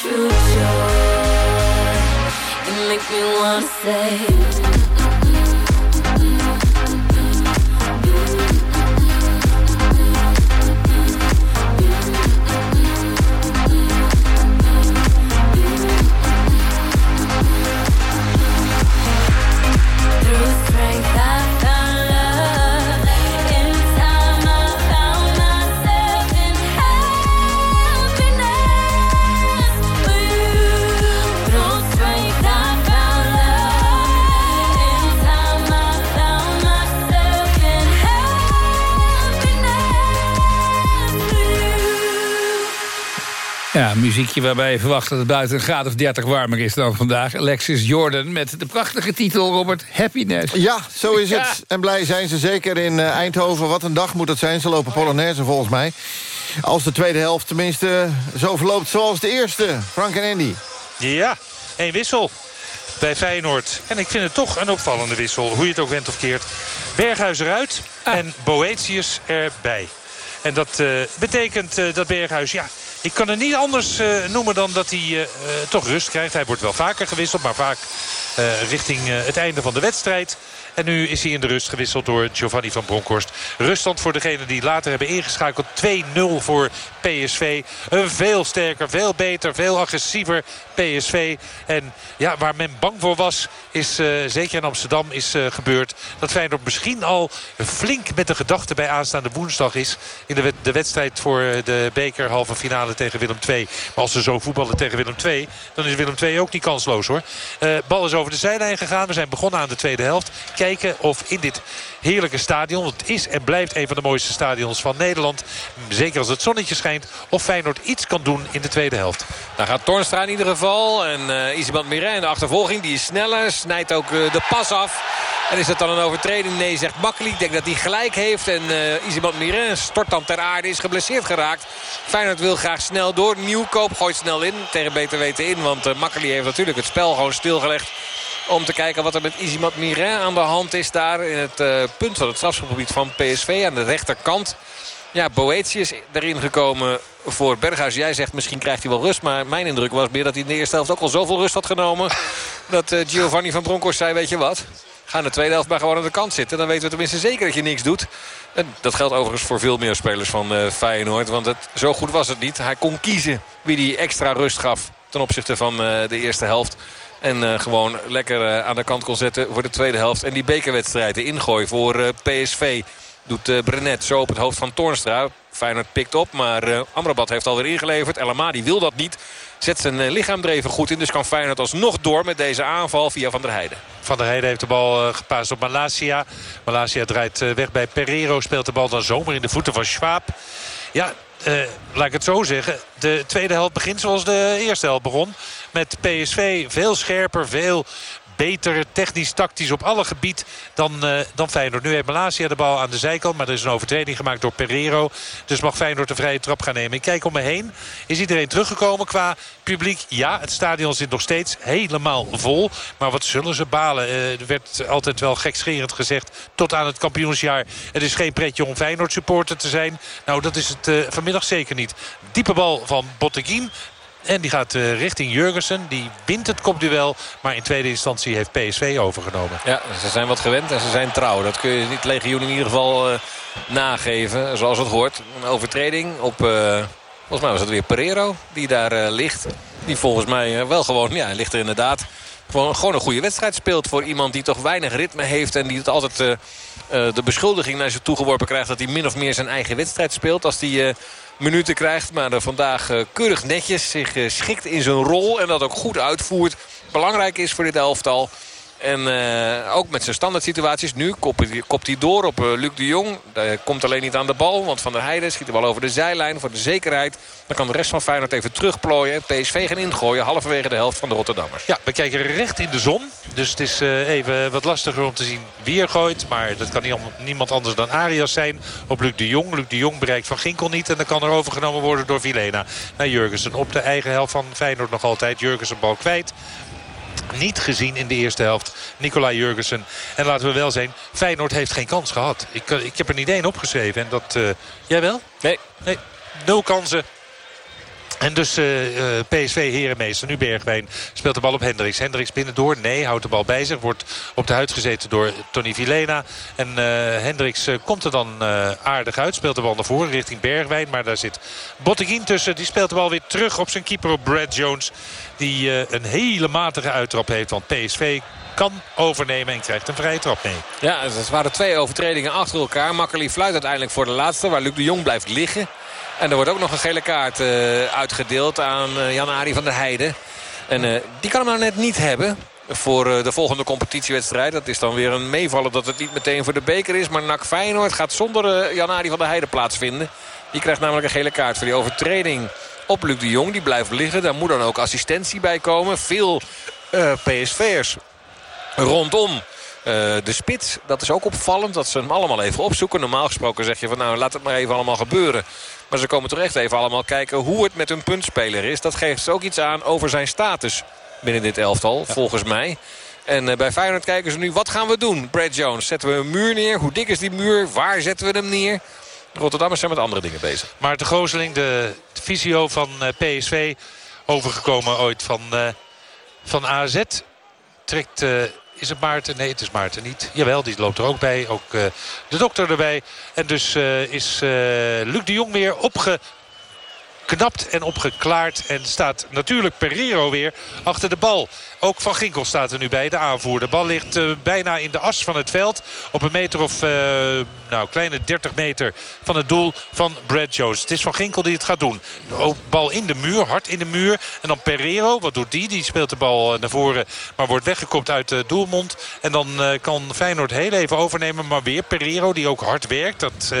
True joy. You make me wanna say. Muziekje waarbij je verwacht dat het buiten een graad of 30 warmer is dan vandaag. Alexis Jordan met de prachtige titel, Robert, Happiness. Ja, zo is het. En blij zijn ze zeker in eh, Eindhoven. Wat een dag moet het zijn. Ze lopen Polonaise volgens mij. Als de tweede helft tenminste zo verloopt zoals de eerste. Frank en Andy. Ja, één wissel bij Feyenoord. En ik vind het toch een opvallende wissel. Hoe je het ook went of keert. Berghuis eruit en Boetius erbij. En dat eh, betekent eh, dat Berghuis... Ja, ik kan het niet anders eh, noemen dan dat hij eh, eh, toch rust krijgt. Hij wordt wel vaker gewisseld, maar vaak richting het einde van de wedstrijd. En nu is hij in de rust gewisseld door Giovanni van Bronckhorst. Ruststand voor degene die later hebben ingeschakeld. 2-0 voor PSV. Een veel sterker, veel beter, veel agressiever PSV. En ja, waar men bang voor was, is eh, zeker in Amsterdam is eh, gebeurd. Dat Feyenoord misschien al flink met de gedachte bij aanstaande woensdag is. In de, de wedstrijd voor eh, de beker halve finale tegen Willem II. Maar als ze zo voetballen tegen Willem II, dan is Willem II ook niet kansloos hoor. Bal is over de zijlijn gegaan. We zijn begonnen aan de tweede helft. Kijken of in dit heerlijke stadion, het is en blijft een van de mooiste stadions van Nederland. Zeker als het zonnetje schijnt. Of Feyenoord iets kan doen in de tweede helft. Daar gaat Tornstra in ieder geval. En eh Isabel in de achtervolging. Die is sneller. Snijdt ook eh, de pas af. En is dat dan een overtreding? Nee, zegt Makkeli. Ik denk dat hij gelijk heeft. En uh, Isabel stort dan ter aarde. Is geblesseerd geraakt. Feyenoord wil graag snel door. Nieuwkoop gooit snel in. Tegen beter weten in. Want uh, heeft natuurlijk het spel gewoon stilgelegd. Om te kijken wat er met Isimat Mirin aan de hand is daar. In het punt van het strafschopgebied van PSV aan de rechterkant. Ja, Boetius erin gekomen voor Berghuis. Jij zegt misschien krijgt hij wel rust. Maar mijn indruk was meer dat hij in de eerste helft ook al zoveel rust had genomen. Dat uh, Giovanni van Bronckhorst zei, weet je wat... Ga in de tweede helft maar gewoon aan de kant zitten. Dan weten we tenminste zeker dat je niks doet. En dat geldt overigens voor veel meer spelers van uh, Feyenoord. Want het, zo goed was het niet. Hij kon kiezen wie die extra rust gaf ten opzichte van uh, de eerste helft. En gewoon lekker aan de kant kon zetten voor de tweede helft. En die bekerwedstrijd, de ingooi voor PSV doet uh, Brenet zo op het hoofd van Toornstra. Feyenoord pikt op, maar uh, Amrabat heeft alweer ingeleverd. El Amadi wil dat niet. Zet zijn uh, lichaam er even goed in. Dus kan Feyenoord alsnog door met deze aanval via Van der Heijden. Van der Heijden heeft de bal gepaast op Malasia. Malasia draait weg bij Pereiro. Speelt de bal dan zomaar in de voeten van Schwab. Ja, laat ik het zo zeggen. De tweede helft begint zoals de eerste helft begon. Met PSV veel scherper, veel beter technisch, tactisch op alle gebied dan, uh, dan Feyenoord. Nu heeft Malasia de bal aan de zijkant. Maar er is een overtreding gemaakt door Pereiro. Dus mag Feyenoord de vrije trap gaan nemen. Ik kijk om me heen. Is iedereen teruggekomen qua publiek? Ja, het stadion zit nog steeds helemaal vol. Maar wat zullen ze balen? Uh, er werd altijd wel gekscherend gezegd tot aan het kampioensjaar. Het is geen pretje om Feyenoord supporter te zijn. Nou, dat is het uh, vanmiddag zeker niet. Diepe bal van Botteguin. En die gaat uh, richting Jurgensen. Die wint het kopduel. Maar in tweede instantie heeft PSV overgenomen. Ja, ze zijn wat gewend en ze zijn trouw. Dat kun je niet legioen in ieder geval uh, nageven. Zoals het hoort. Een overtreding op... Uh, volgens mij was het weer Pereiro die daar ligt. Die volgens mij wel gewoon... Ja, ligt er inderdaad gewoon, een goede wedstrijd speelt voor iemand die toch weinig ritme heeft. En die het altijd de beschuldiging naar zich toegeworpen krijgt dat hij min of meer zijn eigen wedstrijd speelt. Als hij minuten krijgt. Maar er vandaag keurig netjes zich schikt in zijn rol. En dat ook goed uitvoert. Belangrijk is voor dit elftal. En uh, ook met zijn standaard situaties. Nu kopt hij door op uh, Luc de Jong. Hij komt alleen niet aan de bal. Want Van der Heijden schiet de bal over de zijlijn voor de zekerheid. Dan kan de rest van Feyenoord even terugplooien. PSV gaan ingooien. Halverwege de helft van de Rotterdammers. Ja, we kijken recht in de zon. Dus het is uh, even wat lastiger om te zien wie er gooit. Maar dat kan niemand anders dan Arias zijn. Op Luc de Jong. Luc de Jong bereikt Van Ginkel niet. En dan kan er overgenomen worden door Vilena. Naar Jurgensen. Op de eigen helft van Feyenoord nog altijd. Jurgensen bal kwijt niet gezien in de eerste helft. Nicolai Jurgensen. En laten we wel zijn, Feyenoord heeft geen kans gehad. Ik, ik heb er niet één opgeschreven. En dat, uh, jij wel? Nee. nee. Nul kansen. En dus uh, uh, PSV herenmeester. Nu Bergwijn speelt de bal op Hendricks. Hendricks binnendoor. Nee, houdt de bal bij zich. Wordt op de huid gezeten door Tony Vilena. En uh, Hendricks komt er dan aardig uit. Speelt de bal naar voren richting Bergwijn. Maar daar zit Botteguin tussen. Die speelt de bal weer terug op zijn keeper op Brad Jones. Die een hele matige uittrap heeft. Want PSV kan overnemen en krijgt een vrije trap mee. Ja, het waren twee overtredingen achter elkaar. Makkeli fluit uiteindelijk voor de laatste. Waar Luc de Jong blijft liggen. En er wordt ook nog een gele kaart uh, uitgedeeld aan uh, Jan-Arie van der Heijden. En uh, die kan hem nou net niet hebben voor de volgende competitiewedstrijd. Dat is dan weer een meevallen dat het niet meteen voor de beker is. Maar NAC Feyenoord gaat zonder Jan-Arie van der Heijden plaatsvinden. Die krijgt namelijk een gele kaart voor die overtreding op Luc de Jong. Die blijft liggen. Daar moet dan ook assistentie bij komen. Veel PSV'ers rondom. Uh, de spits, dat is ook opvallend dat ze hem allemaal even opzoeken. Normaal gesproken zeg je van nou laat het maar even allemaal gebeuren. Maar ze komen toch echt even allemaal kijken hoe het met hun puntspeler is. Dat geeft ook iets aan over zijn status binnen dit elftal, ja. volgens mij. En uh, bij Feyenoord kijken ze nu, wat gaan we doen? Brad Jones, zetten we een muur neer? Hoe dik is die muur? Waar zetten we hem neer? De Rotterdammers zijn met andere dingen bezig. Maar de Gooseling, de visio van uh, PSV, overgekomen ooit van, van AZ... trekt is het Maarten? Nee, het is Maarten niet. Jawel, die loopt er ook bij. Ook uh, de dokter erbij. En dus uh, is uh, Luc de Jong weer opge geknapt en opgeklaard. En staat natuurlijk Pereiro weer achter de bal. Ook Van Ginkel staat er nu bij, de aanvoer. De bal ligt uh, bijna in de as van het veld. Op een meter of, uh, nou, kleine 30 meter van het doel van Brad Jones. Het is Van Ginkel die het gaat doen. De bal in de muur, hard in de muur. En dan Pereiro, wat doet die? Die speelt de bal uh, naar voren, maar wordt weggekopt uit de doelmond. En dan kan Feyenoord heel even overnemen. Maar weer Pereiro, die ook hard werkt. Dat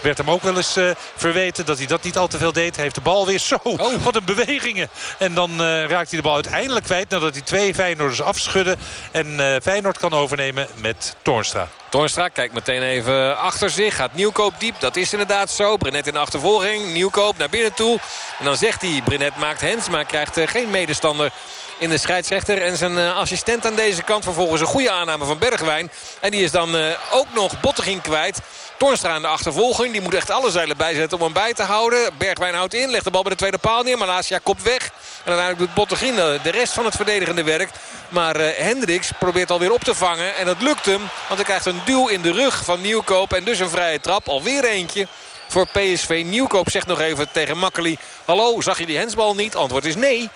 werd hem ook wel eens verweten, dat hij dat niet al te veel deed. Heeft de bal weer zo. Oh. Wat een bewegingen. En dan uh, raakt hij de bal uiteindelijk kwijt. Nadat hij twee Feyenoorders afschudden. En uh, Feyenoord kan overnemen met Toornstra. Toornstra kijkt meteen even achter zich. Gaat Nieuwkoop diep. Dat is inderdaad zo. Brenet in de achtervolging. Nieuwkoop naar binnen toe. En dan zegt hij, Brenet maakt hens. Maar krijgt uh, geen medestander in de scheidsrechter en zijn eh, assistent aan deze kant. Vervolgens een goede aanname van Bergwijn. En die is dan eh, ook nog Bottegien kwijt. Toornstra aan de achtervolging. Die moet echt alle zeilen bijzetten om hem bij te houden. Bergwijn houdt in. Legt de bal bij de tweede paal neer. Malasia kopt weg. En uiteindelijk doet Bottegien de rest van het verdedigende werk. Maar Hendricks probeert alweer op te vangen. En dat lukt hem. Want hij krijgt een duw in de rug van Nieuwkoop. En dus een vrije trap. Alweer eentje voor PSV. Nieuwkoop zegt nog even tegen Makkeli. Hallo, zag je die hensbal niet? Antwoord is nee.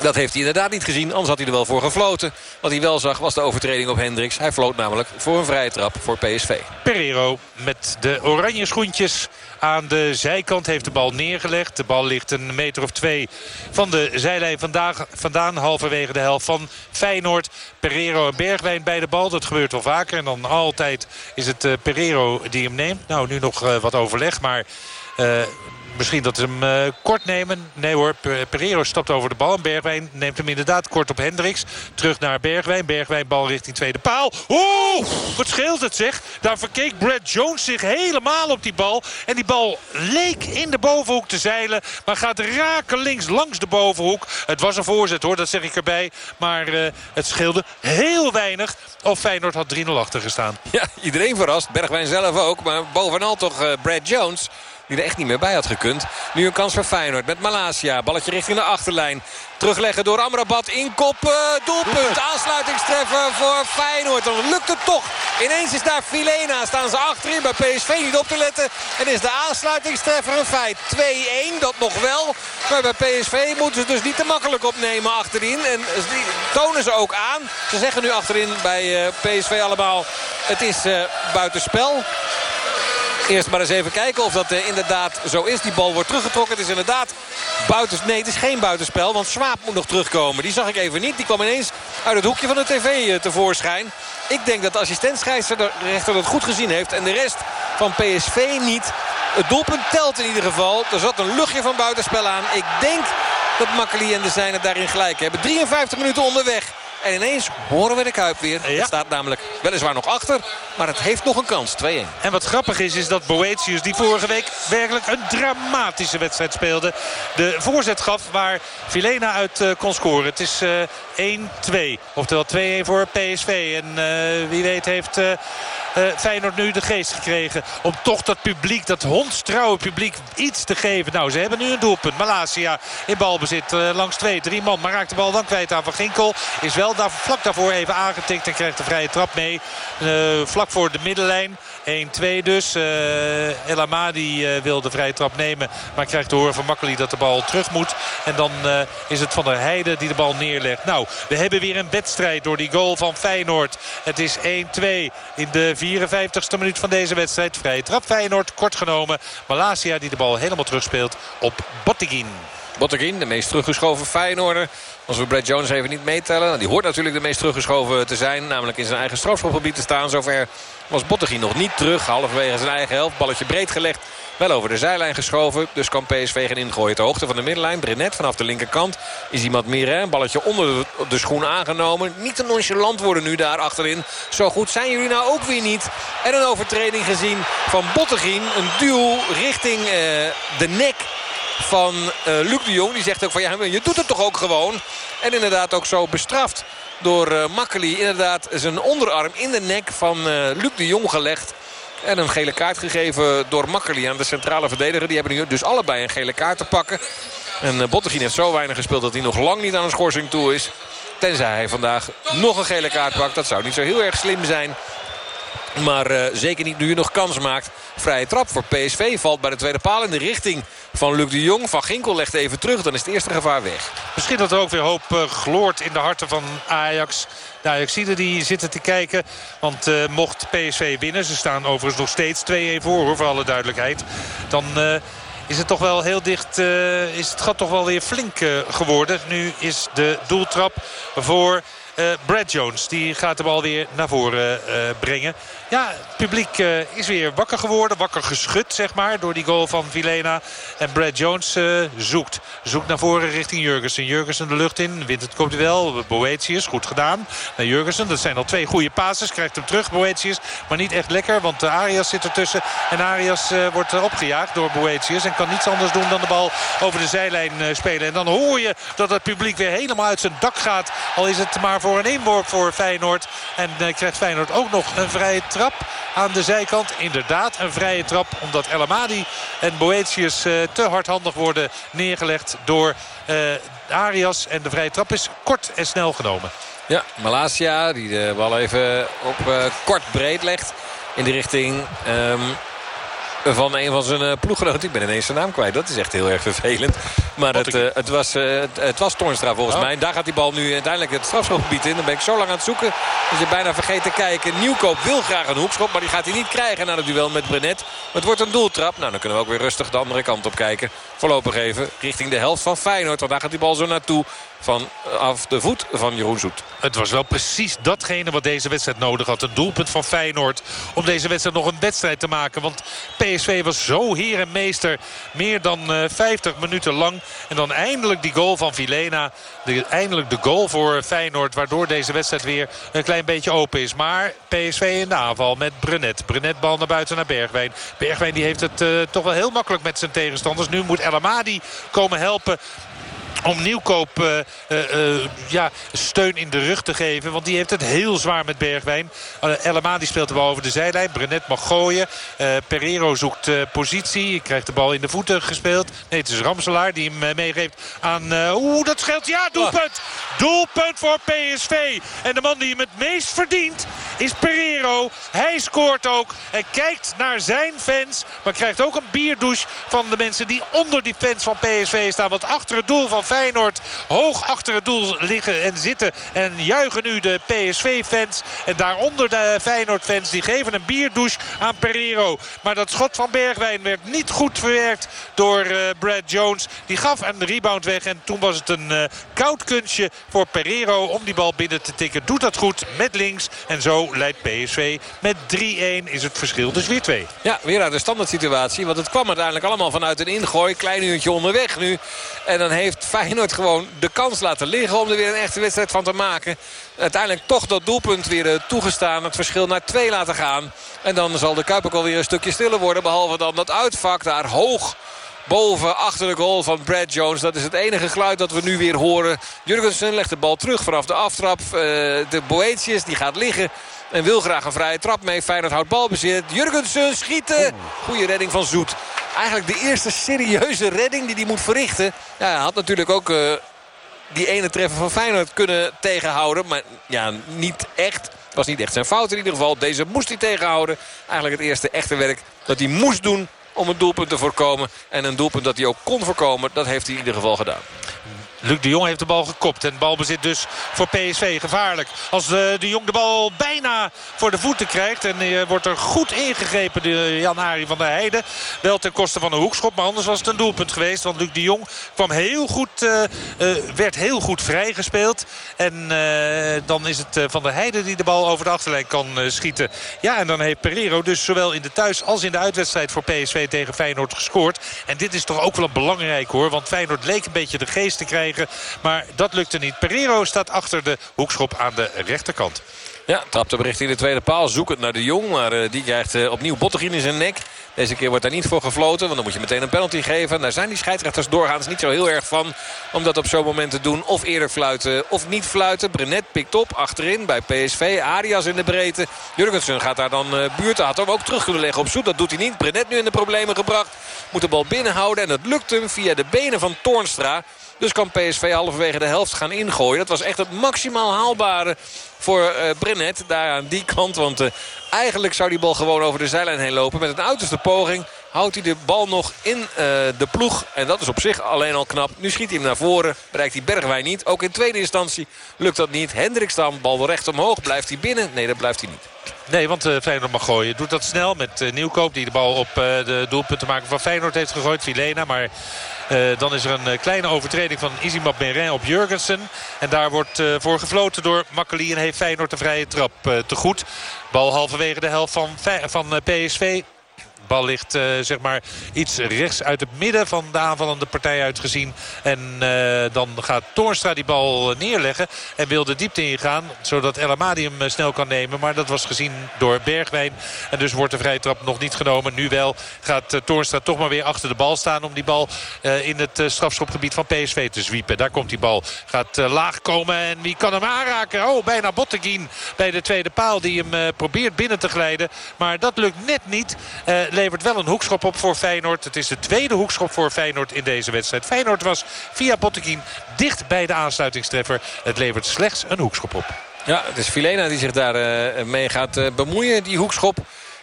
Dat heeft hij inderdaad niet gezien. Anders had hij er wel voor gefloten. Wat hij wel zag was de overtreding op Hendricks. Hij floot namelijk voor een vrije trap voor PSV. Pereiro met de oranje schoentjes aan de zijkant heeft de bal neergelegd. De bal ligt een meter of twee van de zijlijn vandaag, vandaan. Halverwege de helft van Feyenoord. Pereiro en Bergwijn bij de bal. Dat gebeurt wel vaker. En dan altijd is het uh, Pereiro die hem neemt. Nou, nu nog uh, wat overleg. Maar... Uh, Misschien dat ze hem uh, kort nemen. Nee hoor, Pereiro stapt over de bal. En Bergwijn neemt hem inderdaad kort op Hendricks. Terug naar Bergwijn. Bergwijn bal richting tweede paal. Oeh, wat scheelt het zeg. Daar verkeek Brad Jones zich helemaal op die bal. En die bal leek in de bovenhoek te zeilen. Maar gaat raken links langs de bovenhoek. Het was een voorzet hoor, dat zeg ik erbij. Maar uh, het scheelde heel weinig. Of Feyenoord had 3-0 achter gestaan. Ja, iedereen verrast. Bergwijn zelf ook. Maar bovenal toch uh, Brad Jones die er echt niet meer bij had gekund. Nu een kans voor Feyenoord met Malasia. Balletje richting de achterlijn. Terugleggen door Amrabat. Inkop, uh, doelpunt. Aansluitingstreffer voor Feyenoord. Dan lukt het toch. Ineens is daar Filena. Staan ze achterin bij PSV niet op te letten. En is de aansluitingstreffer een feit. 2-1, dat nog wel. Maar bij PSV moeten ze dus niet te makkelijk opnemen achterin. En die tonen ze ook aan. Ze zeggen nu achterin bij uh, PSV allemaal... het is uh, buitenspel. Eerst maar eens even kijken of dat uh, inderdaad zo is. Die bal wordt teruggetrokken. Het is inderdaad buiten... Nee, het is geen buitenspel. Want Swaap moet nog terugkomen. Die zag ik even niet. Die kwam ineens uit het hoekje van de tv uh, tevoorschijn. Ik denk dat de assistent-scheidsrechter dat goed gezien heeft. En de rest van PSV niet. Het doelpunt telt in ieder geval. Er zat een luchtje van buitenspel aan. Ik denk dat Makkeli en de Zijnen daarin gelijk hebben. 53 minuten onderweg. En ineens horen we de Kuip weer. Ja. Het staat namelijk weliswaar nog achter. Maar het heeft nog een kans. 2-1. En wat grappig is, is dat Boetius die vorige week werkelijk een dramatische wedstrijd speelde. De voorzet gaf waar Vilena uit uh, kon scoren. Het is uh, 1-2. Oftewel 2-1 voor PSV. En uh, wie weet heeft... Feyenoord nu de geest gekregen om toch dat publiek, dat hondstrouwe publiek iets te geven. Nou, ze hebben nu een doelpunt. Malasia in balbezit langs twee, drie man. Maar raakt de bal dan kwijt aan Van Ginkel. Is wel daar, vlak daarvoor even aangetikt en krijgt de vrije trap mee. Uh, vlak voor de middenlijn. 1-2 dus. Uh, El Amadi uh, wil de vrije trap nemen. Maar krijgt te horen van Makkeli dat de bal terug moet. En dan is het Van der Heijden die de bal neerlegt. Nou, we hebben weer een wedstrijd door die goal van Feyenoord. Het is 1-2 in de 54ste minuut van deze wedstrijd. Vrije trap Feyenoord, kort genomen. Malasia die de bal helemaal terugspeelt op Botteguin. Botteguin, de meest teruggeschoven Feyenoorder. Als we Brad Jones even niet meetellen. Die hoort natuurlijk de meest teruggeschoven te zijn. Namelijk in zijn eigen strafschopgebied te staan. Zover was Botteguin nog niet terug. Halverwege zijn eigen helft. Balletje breed gelegd. Wel over de zijlijn geschoven. Dus kan PSV gaan ingooien. Ter hoogte van de middenlijn. Brenet vanaf de linkerkant. Is iemand meer een balletje onder de schoen aangenomen. Niet te nonchalant worden nu daar achterin. Zo goed zijn jullie nou ook weer niet. En een overtreding gezien van Botteguin. Een duel richting uh, de nek van uh, Luc de Jong. Die zegt ook van ja, je doet het toch ook gewoon. En inderdaad ook zo bestraft door uh. Inderdaad zijn onderarm in de nek van uh, Luc de Jong gelegd. En een gele kaart gegeven door Makkeli aan de centrale verdediger. Die hebben nu dus allebei een gele kaart te pakken. En uh, Bottegien heeft zo weinig gespeeld dat hij nog lang niet aan een schorsing toe is. Tenzij hij vandaag nog een gele kaart pakt. Dat zou niet zo heel erg slim zijn. Maar uh, zeker niet nu nog kans maakt. Vrije trap voor PSV valt bij de tweede paal in de richting van Luc de Jong. Van Ginkel legt even terug, dan is het eerste gevaar weg. Misschien dat er ook weer hoop uh, gloort in de harten van Ajax. De Ajaxiden die zitten te kijken. Want uh, mocht PSV winnen, ze staan overigens nog steeds 2-1 voor, voor alle duidelijkheid. Dan is het toch wel heel dicht, is het gat toch wel weer flink geworden. Nu is de doeltrap voor... Eh, Brad Jones die gaat de bal weer naar voren eh, brengen. Ja, het publiek eh, is weer wakker geworden. Wakker geschud, zeg maar, door die goal van Vilena. En Brad Jones zoekt. Zoekt naar voren richting Jurgensen. Jurgensen de lucht in. Wint het komt wel. Boetius, goed gedaan. Naar Jurgensen. Dat zijn al twee goede passes. Krijgt hem terug, Boetius. Maar niet echt lekker, want Arias zit ertussen. En Arias wordt opgejaagd door Boetius. En kan niets anders doen dan de bal over de zijlijn spelen. En dan hoor je dat het publiek weer helemaal uit zijn dak gaat. Al is het maar voor een inworp voor Feyenoord. En krijgt Feyenoord ook nog een vrije trap aan de zijkant. Inderdaad een vrije trap. Omdat El Amadi en Boetius te hardhandig worden neergelegd door Arias. En de vrije trap is kort en snel genomen. Ja, Malasia die de bal even op uh, kort breed legt. In de richting um, van een van zijn uh, ploeggenoten. Ik ben ineens zijn naam kwijt. Dat is echt heel erg vervelend. Maar het, uh, het, was, uh, het, het, was Toornstra volgens oh. mij. Daar gaat die bal nu uiteindelijk het strafschopgebied in. Dan ben ik zo lang aan het zoeken. Dat je bijna vergeet te kijken. Nieuwkoop wil graag een hoekschop. Maar die gaat hij niet krijgen na het duel met Brenet. Het wordt een doeltrap. Nou, dan kunnen we ook weer rustig de andere kant op kijken. Voorlopig even richting de helft van Feyenoord. Want daar gaat die bal zo naartoe. Vanaf de voet van Jeroen Zoet. Het was wel precies datgene wat deze wedstrijd nodig had. Een doelpunt van Feyenoord om deze wedstrijd nog een wedstrijd te maken. Want PSV was zo heer en meester. Meer dan uh, 50 minuten lang. En dan eindelijk die goal van Vilena. De, eindelijk de goal voor Feyenoord. Waardoor deze wedstrijd weer een klein beetje open is. Maar PSV in de aanval met Brenet. Brenet bal naar buiten naar Bergwijn. Bergwijn die heeft het uh, toch wel heel makkelijk met zijn tegenstanders. Nu moet El Amadi komen helpen om Nieuwkoop uh, uh, uh, ja, steun in de rug te geven. Want die heeft het heel zwaar met Bergwijn. El Amadi speelt de bal over de zijlijn. Brenet mag gooien. Pereiro zoekt positie. Krijgt de bal in de voeten gespeeld. Nee, het is Ramselaar die hem meegeeft aan... Oeh, dat scheelt. Ja, doelpunt! Doelpunt voor PSV. En de man die hem het meest verdient is Pereiro. Hij scoort ook. En kijkt naar zijn fans. Maar krijgt ook een bierdouche van de mensen die onder die fans van PSV staan. Want achter het doel van Feyenoord hoog achter het doel liggen en zitten. En juichen nu de PSV-fans. En daaronder de Feyenoord-fans. Die geven een bierdouche aan Pereiro. Maar dat schot van Bergwijn werd niet goed verwerkt door uh, Brad Jones. Die gaf een rebound weg. En toen was het een uh, koud kunstje voor Pereiro om die bal binnen te tikken. Doet dat goed met links. En zo leidt PSV met 3-1 is het verschil dus weer 2. Ja, weer uit de standaard situatie. Want het kwam uiteindelijk allemaal vanuit een ingooi. Klein uurtje onderweg nu. En dan heeft Feyenoord gewoon de kans laten liggen om er weer een echte wedstrijd van te maken. Uiteindelijk toch dat doelpunt weer toegestaan. Het verschil naar twee laten gaan. En dan zal de Kuip ook alweer een stukje stiller worden. Behalve dan dat uitvak daar hoog boven achter de goal van Brad Jones. Dat is het enige geluid dat we nu weer horen. Jurgensen legt de bal terug vanaf de aftrap. Uh, de Boetius die gaat liggen. En wil graag een vrije trap mee. Feyenoord houdt balbezit. Jurgensen schieten. Goede redding van Zoet. Eigenlijk de eerste serieuze redding die hij moet verrichten. Ja, hij had natuurlijk ook uh, die ene treffer van Feyenoord kunnen tegenhouden. Maar ja, niet echt. Het was niet echt zijn fout in ieder geval. Deze moest hij tegenhouden. Eigenlijk het eerste echte werk dat hij moest doen om een doelpunt te voorkomen. En een doelpunt dat hij ook kon voorkomen, dat heeft hij in ieder geval gedaan. Luc de Jong heeft de bal gekopt. En balbezit dus voor PSV. Gevaarlijk. Als de, de Jong de bal bijna voor de voeten krijgt. En uh, wordt er goed ingegrepen de Jan-Ari van der Heijden. Wel ten koste van een hoekschop. Maar anders was het een doelpunt geweest. Want Luc de Jong kwam heel goed, uh, werd heel goed vrijgespeeld. En dan is het Van der Heijden die de bal over de achterlijn kan schieten. Ja, en dan heeft Pereiro dus zowel in de thuis als in de uitwedstrijd voor PSV tegen Feyenoord gescoord. En dit is toch ook wel belangrijk hoor. Want Feyenoord leek een beetje de geest te krijgen maar dat lukte niet. Pereiro staat achter de hoekschop aan de rechterkant. Ja, trapt hem richting de tweede paal. Zoekend naar de Jong. Maar uh, die krijgt uh, opnieuw Bottegien in zijn nek. Deze keer wordt daar niet voor gefloten. Want dan moet je meteen een penalty geven. Daar zijn die scheidsrechters doorgaans niet zo heel erg van. Om dat op zo'n moment te doen. Of eerder fluiten of niet fluiten. Brenet pikt op achterin bij PSV. Arias in de breedte. Jurgensen gaat daar dan uh. Had hem ook terug kunnen leggen op zoet. Dat doet hij niet. Brenet nu in de problemen gebracht. Moet de bal binnenhouden. En dat lukt hem via de benen van Toornstra. Dus kan PSV halverwege de helft gaan ingooien. Dat was echt het maximaal haalbare voor uh. Daar aan die kant. Want uh, eigenlijk zou die bal gewoon over de zijlijn heen lopen. Met een uiterste poging houdt hij de bal nog in eh, de ploeg. En dat is op zich alleen al knap. Nu schiet hij hem naar voren. Bereikt hij Bergwijn niet. Ook in tweede instantie lukt dat niet. Hendricks dan, bal recht omhoog. Blijft hij binnen? Nee, dat blijft hij niet. Nee, want uh, Feyenoord mag gooien. Doet dat snel met uh, Nieuwkoop die de bal op uh, de doelpuntenmaker van Feyenoord heeft gegooid. Vilena, maar dan is er een kleine overtreding van Izimab Merin op Jurgensen. En daar wordt voor gefloten door Makkeli en heeft Feyenoord de vrije trap te goed. Bal halverwege de helft van, van PSV bal ligt uh, zeg maar iets rechts uit het midden van de aanvallende partij uitgezien. En uh, dan gaat Toornstra die bal neerleggen. En wil de diepte ingaan. Zodat El Amadi hem snel kan nemen. Maar dat was gezien door Bergwijn. En dus wordt de vrije trap nog niet genomen. Nu wel gaat uh, Toornstra toch maar weer achter de bal staan. Om die bal in het strafschopgebied van PSV te zwiepen. Daar komt die bal. Gaat laag komen. En wie kan hem aanraken? Oh, bijna Botteguin bij de tweede paal. Die hem probeert binnen te glijden. Maar dat lukt net niet levert wel een hoekschop op voor Feyenoord. Het is de tweede hoekschop voor Feyenoord in deze wedstrijd. Feyenoord was via Botteguin dicht bij de aansluitingstreffer. Het levert slechts een hoekschop op. Ja, het is Filena die zich daar uh, mee gaat uh, bemoeien, die hoekschop.